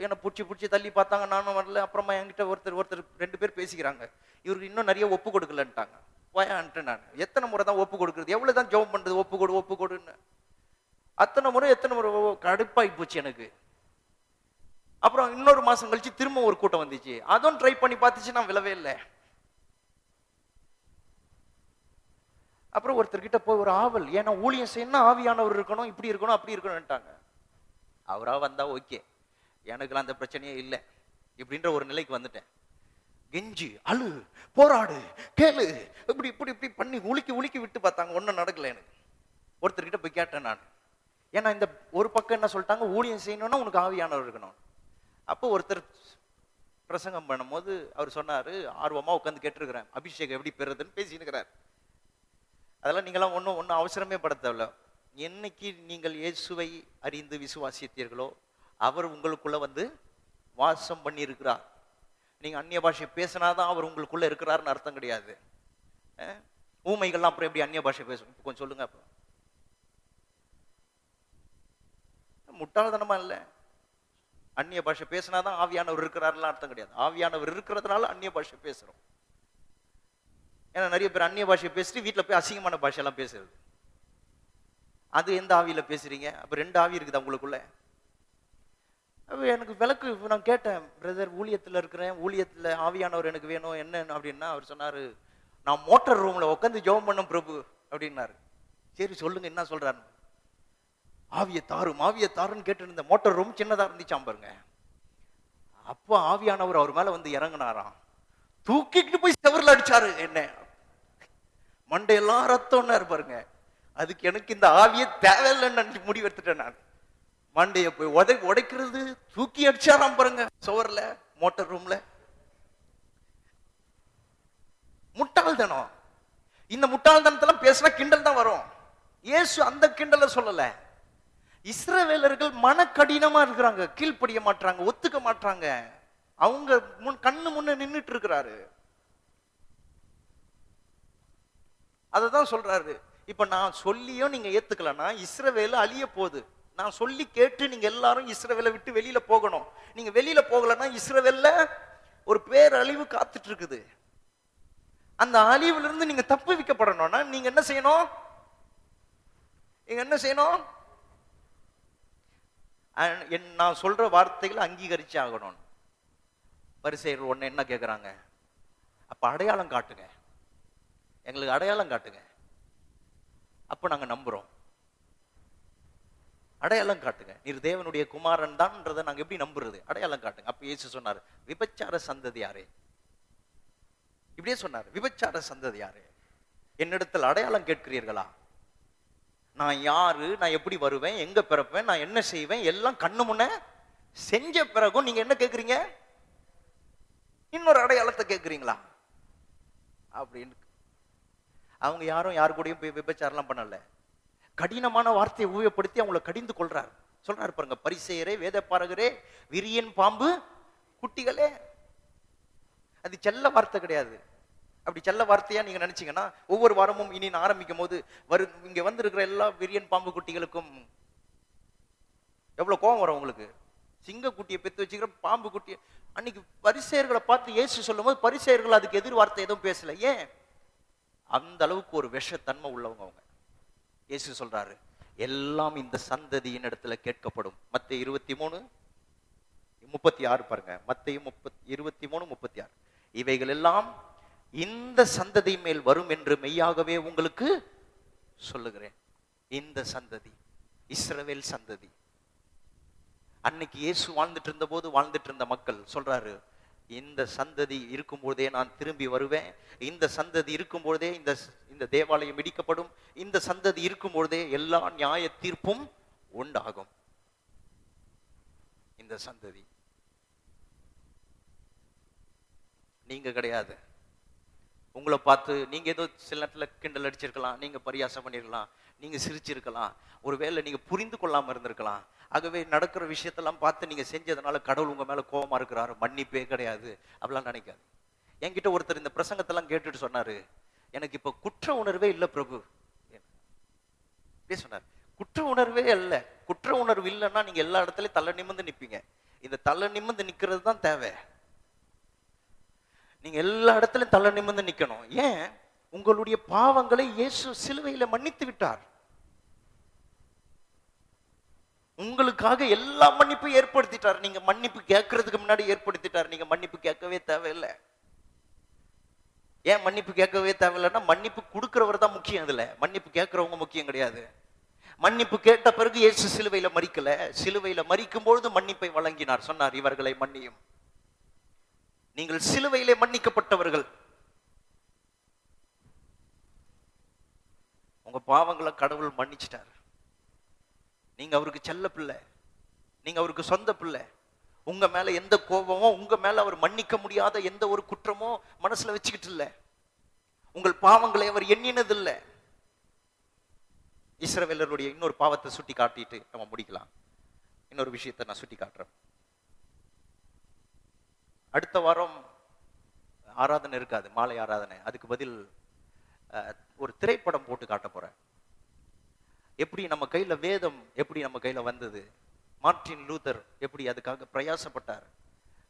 என்னை பிடிச்சி பிடிச்சி தள்ளி பார்த்தாங்க. நானும் வரல. அப்புறமா என்கிட்ட ஒருத்தர் ஒருத்தர் ரெண்டு பேர் பேசிக்கிறாங்க. இவருக்கு இன்னும் நிறைய ஒப்பு கொடுக்கலன்ட்டாங்க. போயான்ட்டு நான்? எத்தனை முறை தான் ஒப்பு கொடுக்குறது? எவ்வளோ தான் ஜெபம் பண்ணுறது ஒப்பு கொடு ஒப்பு கொடுன்னு. அத்தனை முறை எத்தனை முறை கடுப்பாகி போச்சு எனக்கு. அப்புறம் இன்னொரு மாதம் கழிச்சு திரும்ப ஒரு கூட்டம் வந்துச்சு. அதுவும் ட்ரை பண்ணி பார்த்துச்சு நான் விழவே இல்லை. அப்புறம் ஒருத்தர்கிட்ட போய் ஒரு ஆவல் ஏன்னா ஊழியம் செய்யணும் ஆவியானவர் இருக்கணும் இப்படி இருக்கணும் அப்படி இருக்கணும்ட்டாங்க அவராக வந்தால் ஓகே. எனக்குலாம் அந்த பிரச்சனையே இல்லை. இப்படின்ற ஒரு நிலைக்கு வந்துட்டேன். கெஞ்சி அழு போராடு கேளு. இப்படி இப்படி இப்படி பண்ணி உலுக்கி உலுக்கி விட்டு பார்த்தாங்க. ஒன்றும் நடக்கல எனக்கு. ஒருத்தர்கிட்ட போய் கேட்டேன் நான். ஏன்னா இந்த ஒரு பக்கம் என்ன சொல்லிட்டாங்க? ஊழியம் செய்யணும்னா உனக்கு ஆவியானவர் இருக்கணும். அப்போ ஒருத்தர் பிரசங்கம் பண்ணும்போது அவர் சொன்னார் ஆர்வமாக உட்காந்து கேட்டிருக்கிறேன். அபிஷேகம் எப்படி பெறுறதுன்னு பேசினுக்கிறார். அதெல்லாம் நீங்களாம் ஒன்றும் ஒன்றும் அவசரமே பட தேவையில்ல என்னைக்கு நீங்கள் இயேசுவை அறிந்து விசுவாசித்தீர்களோ அவர் உங்களுக்குள்ள வந்து வாசம் பண்ணியிருக்கிறார். நீங்கள் அந்நிய பாஷை பேசினாதான் அவர் உங்களுக்குள்ள இருக்கிறாருன்னு அர்த்தம் கிடையாது. ஊமைகள்லாம் அப்புறம் எப்படி அந்நிய பாஷை பேசும்? கொஞ்சம் சொல்லுங்க அப்புறம். முட்டாள்தனமா இல்லை. அந்நிய பாஷை பேசினாதான் ஆவியானவர் இருக்கிறாருலாம் அர்த்தம் கிடையாது. ஆவியானவர் இருக்கிறதுனால அந்நிய பாஷை பேசுகிறோம் ஏன்னா நிறைய பேர் அந்நிய பாஷையை பேசிட்டு வீட்டில் போய் அசிங்கமான பாஷையெல்லாம் பேசுறது. அது எந்த ஆவியில் பேசுறீங்க? அப்ப ரெண்டு ஆவி இருக்குது உங்களுக்குள்ள? எனக்கு விளக்கு நான் கேட்டேன் பிரதர் ஊழியத்தில் இருக்கிறேன் ஊழியத்தில் ஆவியானவர் எனக்கு வேணும் என்ன அப்படின்னா அவர் சொன்னார் நான் மோட்டார் ரூமில் உட்காந்து ஜெபம் பண்ணும் பிரபு அப்படின்னாரு. சரி சொல்லுங்க என்ன சொல்கிறாரு ஆவியை தாரும் ஆவியை தாருன்னு கேட்டு மோட்டர் மோட்டார் ரூம் சின்னதாக இருந்துச்சாம் பாருங்க. அப்போ ஆவியானவர் அவர் மேலே வந்து இறங்குனாராம். தூக்கிட்டு போய் செவரில் அடிச்சாரு என்ன. மண்டையெல்லாம் ரத்தம்னா இருப்பாருங்க அதுக்கு எனக்கு இந்த ஆவியே தேவையில்லைன்னு நினைச்சு முடிவு எடுத்துட்டேன் நான். மண்டையை போய் உதை உடைக்கிறது தூக்கி அடிச்சாராம் பாருங்க சுவரில் மோட்டர் ரூம்ல. முட்டாள்தனம். இந்த முட்டாள்தனத்தெல்லாம் பேசினா கிண்டல் தான் வரும். இயேசு அந்த கிண்டலை சொல்லல. இஸ்ரவேலர்கள் மன கடினமா இருக்கிறாங்க கீழ்ப்படிய மாட்றாங்க ஒத்துக்க மாட்றாங்க. அவங்க முன் கண்ணு முன்ன நின்றுட்டு இருக்கிறாரு. அதை தான் சொல்றாரு. இப்ப நான் சொல்லியும் நீங்க ஏத்துக்கலன்னா இஸ்ரவேல அழிய போகுது. நான் சொல்லி கேட்டு நீங்க எல்லாரும் இஸ்ரவேலை விட்டு வெளியில போகணும். நீங்க வெளியில போகலன்னா இஸ்ரவேலில் ஒரு பேரழிவு காத்துட்டு இருக்குது அந்த அழிவுல இருந்து நீங்க தப்பு வைக்கப்படணும்னா நீங்க என்ன செய்யணும்? நீங்க என்ன செய்யணும்? என் நான் சொல்ற வார்த்தைகளை அங்கீகரிச்சு ஆகணும். வரிசையர் ஒன்று என்ன கேக்குறாங்க? அப்ப அடையாளம் காட்டுங்க. எங்களுக்கு அடையாளம் காட்டுங்க. அப்போ நாங்க நம்புறோம். அடையாளம் காட்டுங்க. நீர் தேவனுடைய குமாரன் தான்ன்றதை நாங்க எப்படி நம்புறது? அடையாளம் காட்டுங்க. அப்போ ஏசு சொன்னார் விபச்சார சந்ததி யாரே? இப்படியே சொன்னார் விபச்சார சந்ததி யாரே? என்னிடத்தில் அடையாளம் கேட்கிறீர்களா? நான் யாரு? நான் எப்படி வருவேன்? எங்க பிறப்பேன்? நான் என்ன செய்வேன்? எல்லாம் கண்ணு முன்ன செஞ்ச பிறகும் நீங்க என்ன கேட்குறீங்க? இன்னொரு அடையாளத்தை கேட்குறீங்களா? அப்படின்னு அவங்க யாரும் யார் கூடயும் போய் விபச்சாரம்லாம் பண்ணல. கடினமான வார்த்தையை உபயோகப்படுத்தி அவங்கள கடிந்து கொள்றார். சொல்றாரு பாருங்க பரிசெயரே வேதப்பாரகரே விரியன் பாம்பு குட்டிகளே. அது செல்ல வார்த்தை கிடையாது. அப்படி செல்ல வார்த்தையா நீங்க நினைச்சீங்கன்னா ஒவ்வொரு வாரமும் இனி நான் ஆரம்பிக்கும் போது வரு இங்க வந்திருக்கிற எல்லா விரியன் பாம்பு குட்டிகளுக்கும் எவ்வளவு கோபம் வரும் உங்களுக்கு? சிங்க குட்டியை பெத்து வச்சுக்கிற பாம்பு குட்டியை அன்னைக்கு பரிசெயர்களை பார்த்து ஏசி சொல்லும் போது பரிசெயர்கள் அதுக்கு எதிர் வார்த்தை எதுவும் பேசல. ஏன்? அந்த அளவுக்கு ஒரு விஷத்தன்மை உள்ளவங்க அவங்க. இயேசு சொல்றாரு எல்லாம் இந்த சந்ததியின் இடத்துல கேட்கப்படும். மத்த இருபத்தி மூணு முப்பத்தி ஆறு பாருங்க. மத்தையும் முப்பத்தி இருபத்தி மூணு முப்பத்தி ஆறு இவைகள் எல்லாம் இந்த சந்ததி மேல் வரும் என்று மெய்யாகவே உங்களுக்கு சொல்லுகிறேன். இந்த சந்ததி இஸ்ரவேல் சந்ததி. அன்னைக்கு இயேசு வாழ்ந்துட்டு இருந்த போது வாழ்ந்துட்டு இருந்த மக்கள் சொல்றாரு இந்த சந்ததி இருக்கும்போதே நான் திரும்பி வருவேன். இந்த சந்ததி இருக்கும்பொழுதே இந்த இந்த தேவாலயம் இடிக்கப்படும். இந்த சந்ததி இருக்கும்பொழுதே எல்லா நியாய தீர்ப்பும் உண்டாகும். இந்த சந்ததி. நீங்க கிடையாது. உங்களை பார்த்து நீங்க ஏதோ சில நேரத்துல கிண்டல் அடிச்சிருக்கலாம் நீங்க பரியாசம் பண்ணிருக்கலாம் நீங்க சிரிச்சிருக்கலாம். ஒருவேளை நீங்க புரிந்து கொள்ளாம இருந்திருக்கலாம். ஆகவே நடக்கிற விஷயத்தெல்லாம் பார்த்து நீங்க செஞ்சதுனால கடவுள் உங்க மேல கோபமா இருக்கிறாரு. மன்னிப்பே கிடையாது. அப்படிலாம் நினைக்காது. என்கிட்ட ஒருத்தர் இந்த பிரசங்கத்தெல்லாம் கேட்டுட்டு சொன்னாரு. எனக்கு இப்ப குற்ற உணர்வே இல்லை பிரபு. அப்படியே சொன்னார். குற்ற உணர்வே இல்லை. குற்ற உணர்வு இல்லைன்னா நீங்க எல்லா இடத்துலயும் தலை நிமிந்து நிப்பீங்க. இந்த தலை நிமிர்ந்து நிக்கிறது தான் தேவை. நீங்க எல்லா இடத்துலயும் தலை நிமிர்ந்து நிக்கணும். ஏன்? உங்களுடைய பாவங்களை இயேசு சிலுவையில மன்னித்து விட்டார். உங்களுக்காக எல்லா மன்னிப்பும் ஏற்படுத்திட்டார். நீங்க மன்னிப்பு கேட்கறதுக்கு முன்னாடி ஏற்படுத்திட்டார். நீங்க மன்னிப்பு கேட்கவே தேவையில்லை. ஏன் மன்னிப்பு கேட்கவே தேவையில்லைன்னா மன்னிப்பு கொடுக்கிறவர் தான் முக்கியம் இதுல. மன்னிப்பு கேட்கறவங்க முக்கியம் கிடையாது. மன்னிப்பு கேட்ட பிறகு இயேசு சிலுவையில மறிக்கல. சிலுவையில மறிக்கும் பொழுது மன்னிப்பை வழங்கினார். சொன்னார் இவர்களை மன்னியும். நீங்கள் சிலுவையிலே மன்னிக்கப்பட்டவர்கள். உங்க பாவங்களை கடவுள் மன்னிச்சிட்டார். நீங்க அவருக்கு செல்ல பிள்ளை. நீங்க அவருக்கு சொந்த பிள்ளை. உங்க மேல எந்த கோபமோ உங்க மேல அவர் மன்னிக்க முடியாத எந்த ஒரு குற்றமோ மனசுல வச்சுக்கிட்டு இல்ல. உங்கள் பாவங்களை அவர் எண்ணினது இல்ல இஸ்ரவேலருடைய இன்னொரு பாவத்தை சுட்டி காட்டிட்டு நம்ம முடிக்கலாம். இன்னொரு விஷயத்தை நான் சுட்டி காட்டுறேன் அடுத்த வாரம் ஆராதனை இருக்காது மாலை ஆராதனை. அதுக்கு பதில் அஹ், ஒரு திரைப்படம் போட்டு காட்ட போறேன். எப்படி நம்ம கையில வேதம் எப்படி நம்ம கையில வந்தது? மார்ட்டின் லூதர் எப்படி அதுக்காக பிரயாசப்பட்டார்?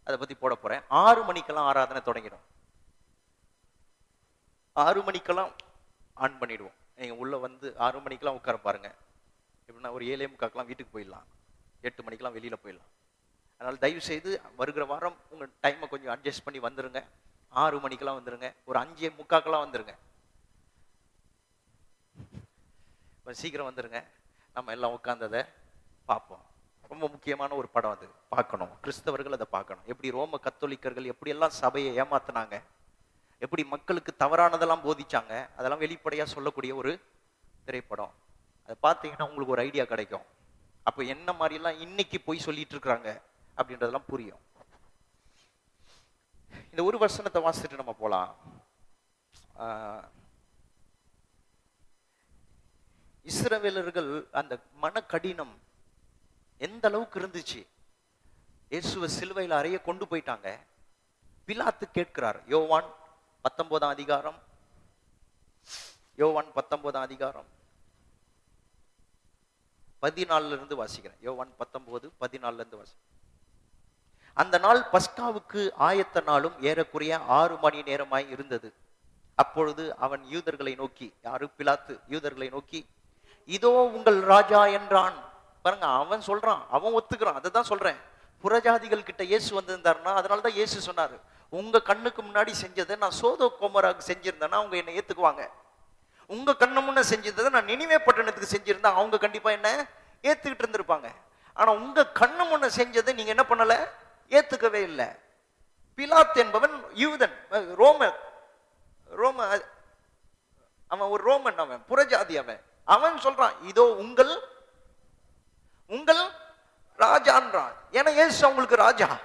அதை பத்தி போட போறேன். ஆறு மணிக்கெல்லாம் ஆராதனை தொடங்கிடும். ஆறு மணிக்கெல்லாம் ஆன் பண்ணிடுவோம். நீங்க உள்ள வந்து ஆறு மணிக்கெல்லாம் உட்கார பாருங்க. எப்படின்னா ஒரு ஏழே முக்காக்கெல்லாம் வீட்டுக்கு போயிடலாம். எட்டு மணிக்கெல்லாம் வெளியில போயிடலாம். அதனால தயவு செய்து வருகிற வாரம் உங்க டைமை கொஞ்சம் அட்ஜஸ்ட் பண்ணி வந்துருங்க. ஆறு மணிக்கெல்லாம் வந்துருங்க. ஒரு அஞ்சே முக்காக்கெல்லாம் வந்துருங்க. கொஞ்சம் சீக்கிரம் வந்துடுங்க நம்ம எல்லாம் உட்காந்ததை பார்ப்போம். ரொம்ப முக்கியமான ஒரு படம் அது. பார்க்கணும். கிறிஸ்தவர்கள் அதை பார்க்கணும். எப்படி ரோம கத்தோலிக்கர்கள் எப்படியெல்லாம் சபையை ஏமாத்தினாங்க? எப்படி மக்களுக்கு தவறானதெல்லாம் போதிச்சாங்க? அதெல்லாம் வெளிப்படையா சொல்லக்கூடிய ஒரு திரைப்படம். அதை பார்த்தீங்கன்னா உங்களுக்கு ஒரு ஐடியா கிடைக்கும். அப்போ என்ன மாதிரிலாம் இன்னைக்கு போய் சொல்லிட்டு இருக்கிறாங்க அப்படின்றதெல்லாம் புரியும். இந்த ஒரு வசனத்தை வாசிட்டு நம்ம போகலாம் இஸ்ரவேலர்கள் அந்த மன கடினம் எந்த அளவுக்கு இருந்துச்சு? இயேசுவை சிலுவையில் அறைய கொண்டு போயிட்டாங்க. பிலாத்து கேட்கிறார் யோவான் பத்தொன்பதாம் அதிகாரம் யோவான் பத்தொன்பதாம் அதிகாரம் பதினாலுல இருந்து வாசிக்கிறேன். யோவான் பத்தொன்பது பதினாலுல இருந்து வாசி அந்த நாள் பஸ்காவுக்கு ஆயத்த நாளும் ஏறக்குறைய ஆறு மணி நேரமாய் இருந்தது. அப்பொழுது அவன் யூதர்களை நோக்கி யாரு? பிலாத்து யூதர்களை நோக்கி இதோ உங்கள் ராஜா என்றான். பாருங்க அவன் சொல்றான் அவன் ஒத்துக்கிறான் அதை தான் சொல்றேன். புறஜாதிகள் கிட்ட இயேசு வந்திருந்தாருன்னா அதனால தான் இயேசு சொன்னாரு உங்க கண்ணுக்கு முன்னாடி செஞ்சதை நான் சோதோ கோமராக்கு செஞ்சிருந்தேன்னா அவங்க என்னை ஏத்துக்குவாங்க. உங்க கண்ணு முன்ன செஞ்சதை நான் நினைவே பட்டணத்துக்கு செஞ்சிருந்தா அவங்க கண்டிப்பா என்ன? ஏத்துக்கிட்டு இருந்திருப்பாங்க. ஆனா உங்க கண்ணு முன்ன செஞ்சதை நீங்க என்ன பண்ணல? ஏத்துக்கவே இல்லை. பிலாத் என்பவன் யூதன் ரோம ரோம அவன் ஒரு ரோமன் அவன் புறஜாதி அவன். அவன் சொல்றான் இதோ உங்கள் உங்கள் ராஜான்றான் ஏன்னா ஏசு அவங்களுக்கு ராஜா.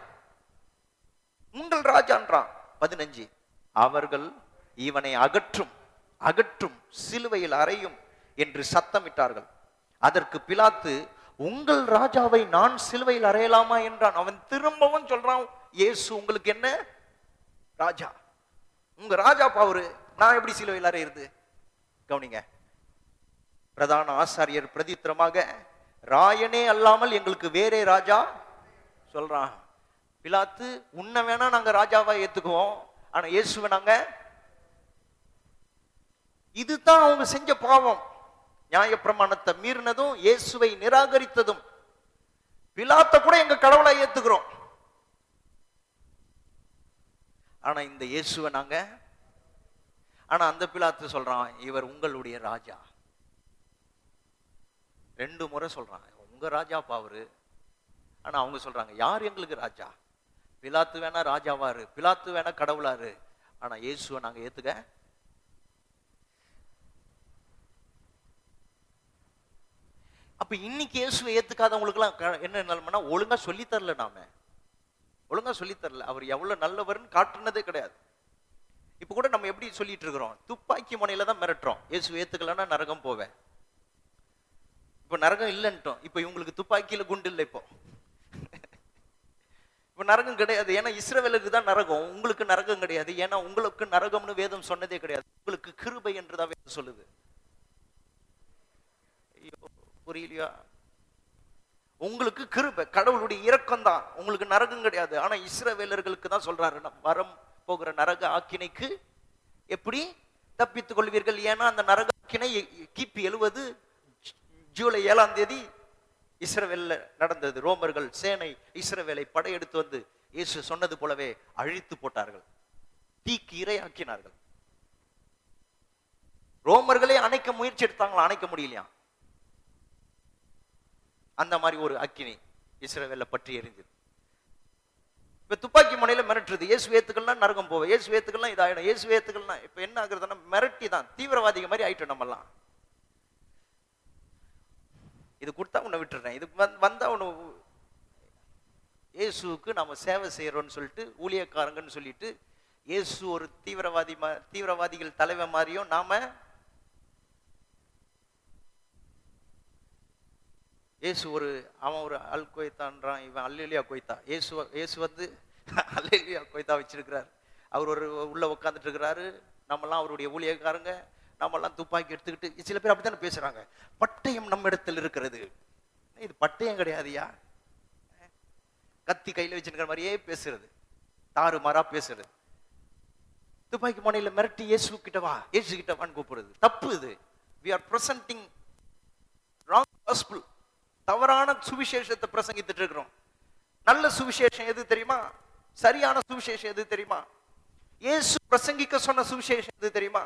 உங்கள் ராஜான்றான் பதினஞ்சு அவர்கள் இவனை அகற்றும் அகற்றும் சிலுவையில் அறையும் என்று சத்தமிட்டார்கள். அதற்கு பிலாத்து உங்கள் ராஜாவை நான் சிலுவையில் அறையலாமா? என்றான். அவன் திரும்பவும் சொல்றான் இயேசு உங்களுக்கு என்ன? ராஜா. உங்க ராஜா பாவரு. நான் எப்படி சிலுவையில் அறையிறது? கவனிங்க பிரதான ஆசாரியர் பிரதித்திரமாக ராயனே அல்லாமல் எங்களுக்கு வேறே ராஜா? சொல்றான். பிலாத்து உன்னை வேணா நாங்க ராஜாவா ஏத்துக்குவோம். ஆனா இயேசுவை நாங்க இதுதான் அவங்க செஞ்ச பாவம். நியாயப்பிரமாணத்தை மீறினதும் இயேசுவை நிராகரித்ததும். பிலாத்த கூட எங்க கடவுளை ஏத்துக்கிறோம். ஆனா இந்த இயேசுவை நாங்க ஆனா அந்த பிலாத்து சொல்றான் இவர் உங்களுடைய ராஜா. ரெண்டு முறை சொல்றான் உங்க ராஜா பாவரு ஆனா அவங்க சொல்றாங்க யார் எங்களுக்கு ராஜா? பிலாத்து வேணா ராஜாவாரு பிலாத்து வேணா கடவுளாரு ஆனா இயேசுவை நாங்க ஏத்துக்க அப்போ இன்னைக்கு இயேசுவை ஏத்துக்காதவங்களுக்குலாம் க- என்ன நிலைமைனா ஒழுங்கா சொல்லித்தரல நாம. ஒழுங்கா சொல்லித் தரல. அவர் எவ்வளவு நல்லவர்னு காட்டுனதே கிடையாது. இப்போ கூட நம்ம எப்படி சொல்லிட்டு இருக்கிறோம்? துப்பாக்கி முனையில தான் மிரட்டுறோம். இயேசு ஏத்துக்கலன்னா நரகம் போவேன். இப்ப நரகம் இல்லைன்ட்டோம் இப்ப இவங்களுக்கு துப்பாக்கியில குண்டு இல்லை இப்போ இப்போ நரகம் கிடையாது ஏன்னா இஸ்ரவேலுக்கு தான் நரகம் உங்களுக்கு நரகம் கிடையாது ஏன்னா உங்களுக்கு நரகம்னு வேதம் சொன்னதே கிடையாது உங்களுக்கு கிருபை என்றுதான் வேதம் சொல்லுது ஐயோ புரியலையா உங்களுக்கு கிருபை கடவுளுடைய இரக்கம் தான் உங்களுக்கு நரகம் கிடையாது ஆனா இஸ்ரவேலர்களுக்கு தான் சொல்றாரு வரம் போகிற நரக ஆக்கினைக்கு எப்படி தப்பித்துக் கொள்வீர்கள் ஏன்னா அந்த நரக ஆக்கினை கிபி எழுவது ஜூலை ஏழாம் தேதி இஸ்ரவேலில் நடந்தது. ரோமர்கள் சேனை இஸ்ரவேலை படையெடுத்து வந்து இயேசு சொன்னது போலவே அழித்து போட்டார்கள். தீக்கு இரையாக்கினார்கள். ரோமர்களே அணைக்க முயற்சி எடுத்தாங்களா? அணைக்க முடியலையா? அந்த மாதிரி ஒரு அக்கினி இஸ்ரவேல பற்றி எரிஞ்சது இப்ப துப்பாக்கி முனையில மிரட்டுறது. இயேசு வேத்துக்கள்லாம் நரகம் போவோம் இயேசு வேத்துக்கள்லாம் இதாயிடும். இயேசு வேத்துக்கள்லாம் இப்ப என்ன ஆகுறதுன்னா மிரட்டி தான் தீவிரவாதிகள் மாதிரி ஆயிட்டோம் நம்மலாம் இது கொடுத்தா உன்னை விட்டுறேன். இதுக்கு வந்து வந்தா உன்னை இயேசுவுக்கு நாம சேவை செய்யறோம்னு சொல்லிட்டு ஊழியக்காரங்கன்னு சொல்லிட்டு இயேசு ஒரு தீவிரவாதி மா- தீவிரவாதிகள் தலைவர் மாதிரியும் நாம இயேசு ஒரு அவன் ஒரு அல் கொய்தான்றான் இவன் அல்லேலியா கொய்தா. இயேசு இயேசு வந்து அல்லேலியா கொய்தா வச்சிருக்கிறார். அவர் ஒரு உள்ள உட்காந்துட்டு இருக்கிறாரு. நம்மலாம் அவருடைய ஊழியக்காரங்க. நம்மெல்லாம் துப்பாக்கி எடுத்துக்கிட்டு சில பேர் அப்படித்தானே பேசுறாங்க. பட்டயம் நம்ம இடத்துல இருக்கிறது. இது பட்டயம் கிடையாதுயா கத்தி கையில வச்சிருக்கிற மாதிரியே பேசுறது. தாறு மாறா பேசுறது. துப்பாக்கி முனையில மிரட்டி இயேசு கிட்ட வா இயேசு கிட்ட வான்னு கூப்பிடுறது. தப்பு இது. வி ஆர் பிரசன்டிங் ராங் தவறான சுவிசேஷத்தை பிரசங்கித்துட்டு இருக்கிறோம். நல்ல சுவிசேஷம் எது தெரியுமா? சரியான சுவிசேஷம் எது தெரியுமா? இயேசு பிரசங்கிக்க சொன்ன சுவிசேஷம் எது தெரியுமா?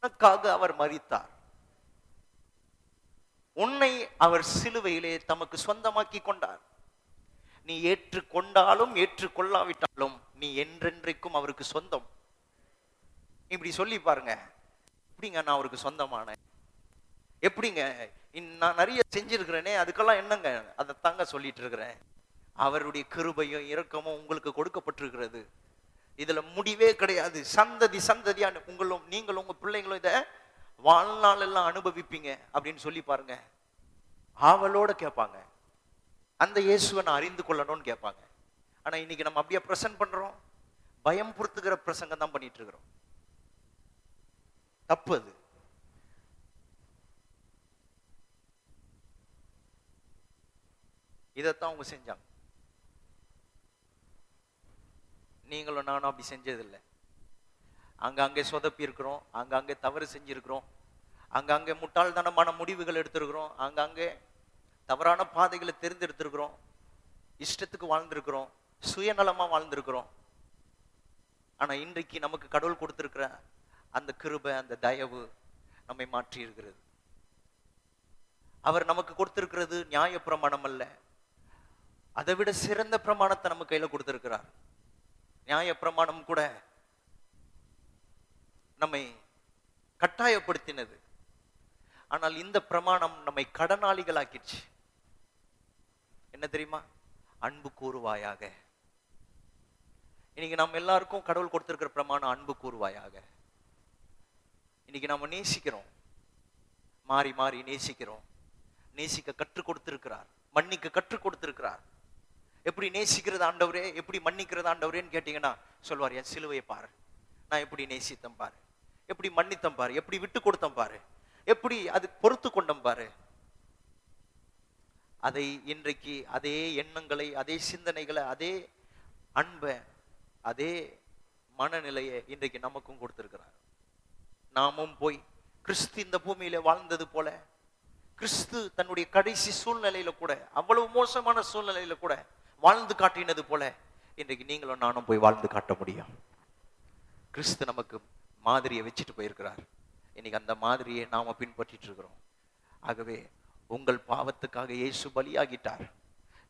உனக்காக அவர் மறித்தார் உன்னை அவர் சிலுவையிலே தமக்கு சொந்தமாக்கி கொண்டார். நீ ஏற்றுக்கொண்டாலும் ஏற்றுக்கொள்ளாவிட்டாலும் நீ என்றென்றைக்கும் அவருக்கு சொந்தம். இப்படி சொல்லி பாருங்க. எப்படிங்க நான் அவருக்கு சொந்தமானேன் எப்படிங்க? இன் நான் நிறைய செஞ்சிருக்கிறேனே அதுக்கெல்லாம் என்னங்க? அதை தாங்க சொல்லிட்டு இருக்கிறேன். அவருடைய கிருபையும் இரக்கமும் உங்களுக்கு கொடுக்கப்பட்டிருக்கிறது. இதுல முடிவே கிடையாது. சந்ததி சந்ததியான உங்களும் நீங்களும் உங்க பிள்ளைங்களும் இதை வாழ்நாள் எல்லாம் அனுபவிப்பீங்க அப்படின்னு சொல்லி பாருங்க. ஆவலோட கேட்பாங்க. அந்த இயேசுவை நான் அறிந்து கொள்ளணும்னு கேட்பாங்க. ஆனா இன்னைக்கு நம்ம அப்படியே பிரசன்ட் பண்றோம். பயம் பொறுத்துக்கிற பிரசங்கம் தான் பண்ணிட்டு இருக்கிறோம். தப்பு அது. இதைத்தான் அவங்க செஞ்சாங்க. நீங்களும் நானும் அப்படி செஞ்சதில்லை. அங்கங்கே சொதப்பி இருக்கிறோம் அங்கங்கே தவறு செஞ்சிருக்கிறோம் அங்கங்கே முட்டாள்தனமான முடிவுகள் எடுத்திருக்கிறோம் அங்கங்கே தவறான பாதைகளை தெரிந்தெடுத்திருக்கிறோம் இஷ்டத்துக்கு வாழ்ந்திருக்கிறோம் சுயநலமா வாழ்ந்திருக்கிறோம். ஆனா இன்றைக்கு நமக்கு கடவுள் கொடுத்திருக்கிற அந்த கிருபை அந்த தயவு நம்மை மாற்றி இருக்கிறது. அவர் நமக்கு கொடுத்திருக்கிறது நியாய பிரமாணம் அல்ல. அதை விட சிறந்த பிரமாணத்தை நம்ம கையில கொடுத்திருக்கிறார். நியாய பிரமாணம் கூட நம்மை கட்டாயப்படுத்தினது. ஆனால் இந்த பிரமாணம் நம்மை கடனாளிகளாக்கிடுச்சு. என்ன தெரியுமா? அன்பு கூறுவாயாக. இன்னைக்கு நம்ம எல்லாருக்கும் கடவுள் கொடுத்திருக்கிற பிரமாணம் அன்பு கூறுவாயாக. இன்னைக்கு நம்ம நேசிக்கிறோம். மாறி மாறி நேசிக்கிறோம். நேசிக்க கற்றுக் கொடுத்திருக்கிறார். மன்னிக்க கற்றுக் கொடுத்திருக்கிறார். எப்படி நேசிக்கிறது ஆண்டவரே? எப்படி மன்னிக்கிறது ஆண்டவரேன்னு கேட்டீங்கன்னா சொல்வார் என் சிலுவையை பாரு. நான் எப்படி நேசித்தம் பாரு. எப்படி மன்னித்தம் பாரு. எப்படி விட்டு கொடுத்தம் பாரு. எப்படி அது பொறுத்து கொண்டோம் பாரு. அதை இன்றைக்கு அதே எண்ணங்களை அதே சிந்தனைகளை அதே அன்பை அதே மனநிலையை இன்றைக்கு நமக்கும் கொடுத்துருக்கிறார். நாமும் போய் கிறிஸ்து இந்த பூமியில வாழ்ந்தது போல கிறிஸ்து தன்னுடைய கடைசி சூழ்நிலையில கூட அவ்வளவு மோசமான சூழ்நிலையில கூட வாழ்ந்து காட்டினது போல இன்றைக்கு நீங்களும் நானும் போய் வாழ்ந்து காட்ட முடியும். கிறிஸ்து நமக்கு மாதிரியை வச்சுட்டு போயிருக்கிறார். இன்னைக்கு அந்த மாதிரியை நாம பின்பற்றிட்டு இருக்கிறோம். ஆகவே உங்கள் பாவத்துக்காக இயேசு பலியாகிட்டார்.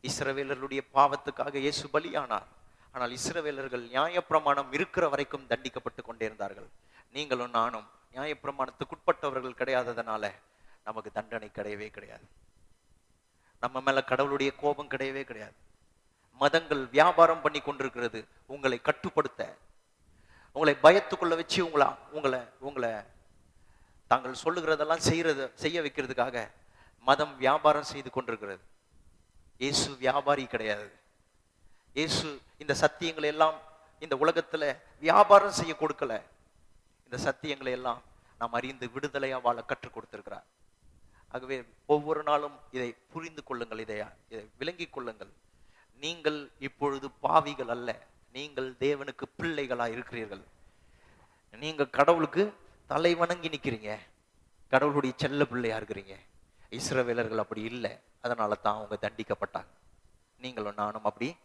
இஸ்ரவேலர்களுடைய பாவத்துக்காக இயேசு பலியானார். ஆனால் இஸ்ரவேலர்கள் நியாயப்பிரமாணம் இருக்கிற வரைக்கும் தண்டிக்கப்பட்டு கொண்டே இருந்தார்கள் நீங்களும் நானும் நியாயப்பிரமாணத்துக்குட்பட்டவர்கள் கிடையாததுனால நமக்கு தண்டனை கிடையவே கிடையாது. நம்ம மேல கடவுளுடைய கோபம் கிடையவே கிடையாது. மதங்கள் வியாபாரம் பண்ணி கொண்டிருக்கிறது உங்களை கட்டுப்படுத்த உங்களை பயத்துக்குள்ள வச்சு உங்களா உங்களை உங்களை தாங்கள் சொல்லுகிறதெல்லாம் செய்யறது செய்ய வைக்கிறதுக்காக மதம் வியாபாரம் செய்து கொண்டிருக்கிறது. இயேசு வியாபாரி கிடையாது. இயேசு இந்த சத்தியங்களை எல்லாம் இந்த உலகத்துல வியாபாரம் செய்ய கொடுக்கல. இந்த சத்தியங்களை எல்லாம் நாம் அறிந்து விடுதலையா வாழ கற்றுக் கொடுத்திருக்கிறார். ஆகவே ஒவ்வொரு நாளும் இதை புரிந்து கொள்ளுங்கள் இதை இதை விளங்கிக் கொள்ளுங்கள். நீங்கள் இப்பொழுது பாவிகள் அல்ல. நீங்கள் தேவனுக்கு பிள்ளைகளா இருக்கிறீர்கள். நீங்க கடவுளுக்கு தலை வணங்கி நிக்கிறீங்க. கடவுளுடைய செல்ல பிள்ளையா இருக்கிறீங்க. இஸ்ரவேலர்கள் அப்படி இல்லை. அதனால தான் அவங்க தண்டிக்கப்பட்டாங்க. நீங்களும் நானும் அப்படி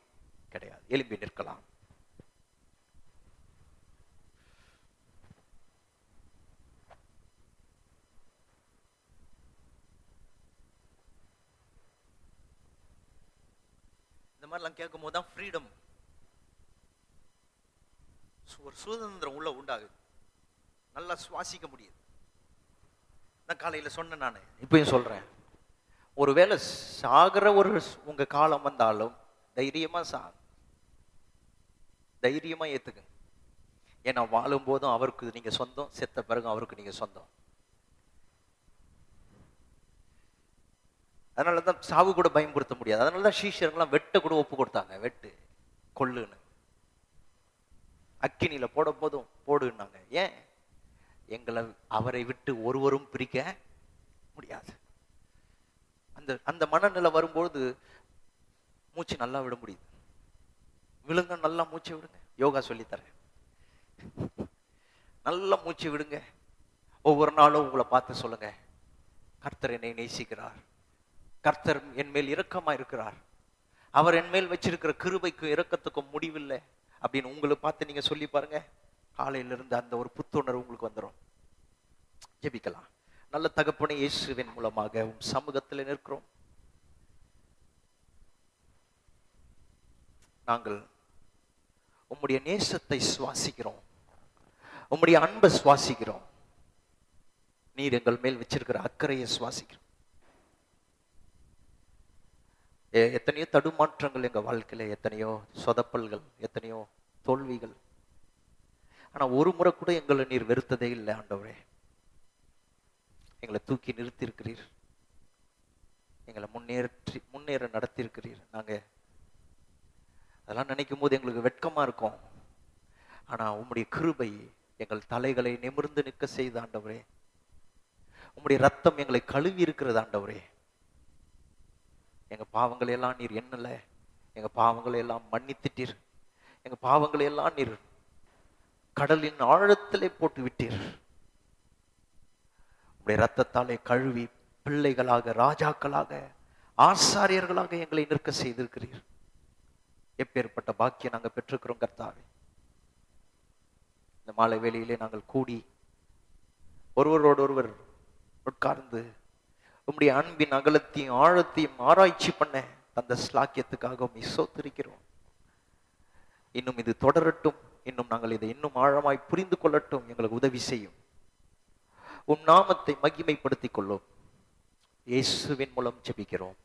கிடையாது. எலும்பி நிற்கலாம். மாதிரிலாம் கேட்கும் போது தான் ஃப்ரீடம் ஒரு சுதந்திரம் உள்ள உண்டாகுது. நல்லா சுவாசிக்க முடியுது. நான் காலையில் சொன்னேன் நான் இப்பயும் சொல்கிறேன் ஒருவேளை சாகிற ஒரு உங்கள் காலம் வந்தாலும் தைரியமாக சா தைரியமாக ஏற்றுக்குங்க ஏன்னா வாழும் போதும் அவருக்கு நீங்கள் சொந்தம் செத்த பிறகு அவருக்கு நீங்கள் சொந்தம். அதனாலதான் சாவு கூட பயன்படுத்த முடியாது. அதனால தான் சீஷர்கள்லாம் வெட்ட கூட ஒப்பு கொடுத்தாங்க. வெட்டு கொள்ளுன்னு. அக்கினியில போட போதும் போடுன்னாங்க. ஏன்? எங்களை அவரை விட்டு ஒருவரும் பிரிக்க முடியாது. அந்த அந்த மனநிலை வரும்போது மூச்சு நல்லா விட முடியுது. விழுங்க நல்லா மூச்சு விடுங்க. யோகா சொல்லித்தரேன். நல்லா மூச்சு விடுங்க. ஒவ்வொரு நாளும் உங்களை பார்த்து சொல்லுங்க. கர்த்தர் என்னை நேசிக்கிறார். கர்த்தர் என் மேல் இரக்கமா இருக்கிறார். அவர் என் மேல் வச்சிருக்கிற கிருபைக்கும் இரக்கத்துக்கும் முடிவில்லை அப்படின்னு உங்களை பார்த்து நீங்க சொல்லி பாருங்க. காலையில இருந்து அந்த ஒரு புத்துணர்வு உங்களுக்கு வந்துடும் ஜெபிக்கலாம். நல்ல தகப்பனை இயேசுவின் மூலமாக உன் சமூகத்தில் நிற்கிறோம். நாங்கள் உம்முடைய நேசத்தை சுவாசிக்கிறோம். உம்முடைய அன்பை சுவாசிக்கிறோம். நீர் எங்கள் மேல் வச்சிருக்கிற அக்கறையை சுவாசிக்கிறோம் எ- எத்தனையோ தடுமாற்றங்கள் எங்க வாழ்க்கையில எத்தனையோ சொதப்பல்கள் எத்தனையோ தோல்விகள். ஆனா ஒரு முறை கூட எங்களை நீர் வெறுத்ததே இல்லை ஆண்டவரே. எங்களை தூக்கி நிறுத்தியிருக்கிறீர். எங்களை முன்னேற்றி முன்னேற நடத்தியிருக்கிறீர். நாங்க அதெல்லாம் நினைக்கும் போது எங்களுக்கு வெட்கமா இருக்கும். ஆனா உம்முடைய கிருபை எங்கள் தலைகளை நிமிர்ந்து நிற்க செய்த ஆண்டவரே. உம்முடைய ரத்தம் எங்களை கழுவி இருக்கிறது ஆண்டவரே. எங்க பாவங்களை எல்லாம் நீர் எண்ணல. எங்க பாவங்களை எல்லாம் மன்னித்துட்டீர். எங்க பாவங்களை எல்லாம் நீர் கடலின் ஆழத்திலே போட்டு விட்டீர் உடைய ரத்தத்தாலே கழுவி பிள்ளைகளாக ராஜாக்களாக ஆசாரியர்களாக எங்களை நிற்க செய்திருக்கிறீர். எப்பேற்பட்ட பாக்கியம் நாங்கள் பெற்றிருக்கிறோம் கர்த்தாவே. இந்த மாலை வேளையிலே நாங்கள் கூடி ஒருவரோடு ஒருவர் உட்கார்ந்து உம்முடைய அன்பின் அகலத்தையும் ஆழத்தையும் ஆராய்ச்சி பண்ண அந்த ஸ்லாக்கியத்துக்காக உம்மை சோத்திருக்கிறோம் இன்னும் இது தொடரட்டும். இன்னும் நாங்கள் இதை இன்னும் ஆழமாய் புரிந்து கொள்ளட்டும். எங்களுக்கு உதவி செய்யும். உன் நாமத்தை மகிமைப்படுத்திக் கொள்ளும். இயேசுவின் மூலம் ஜெபிக்கிறோம்.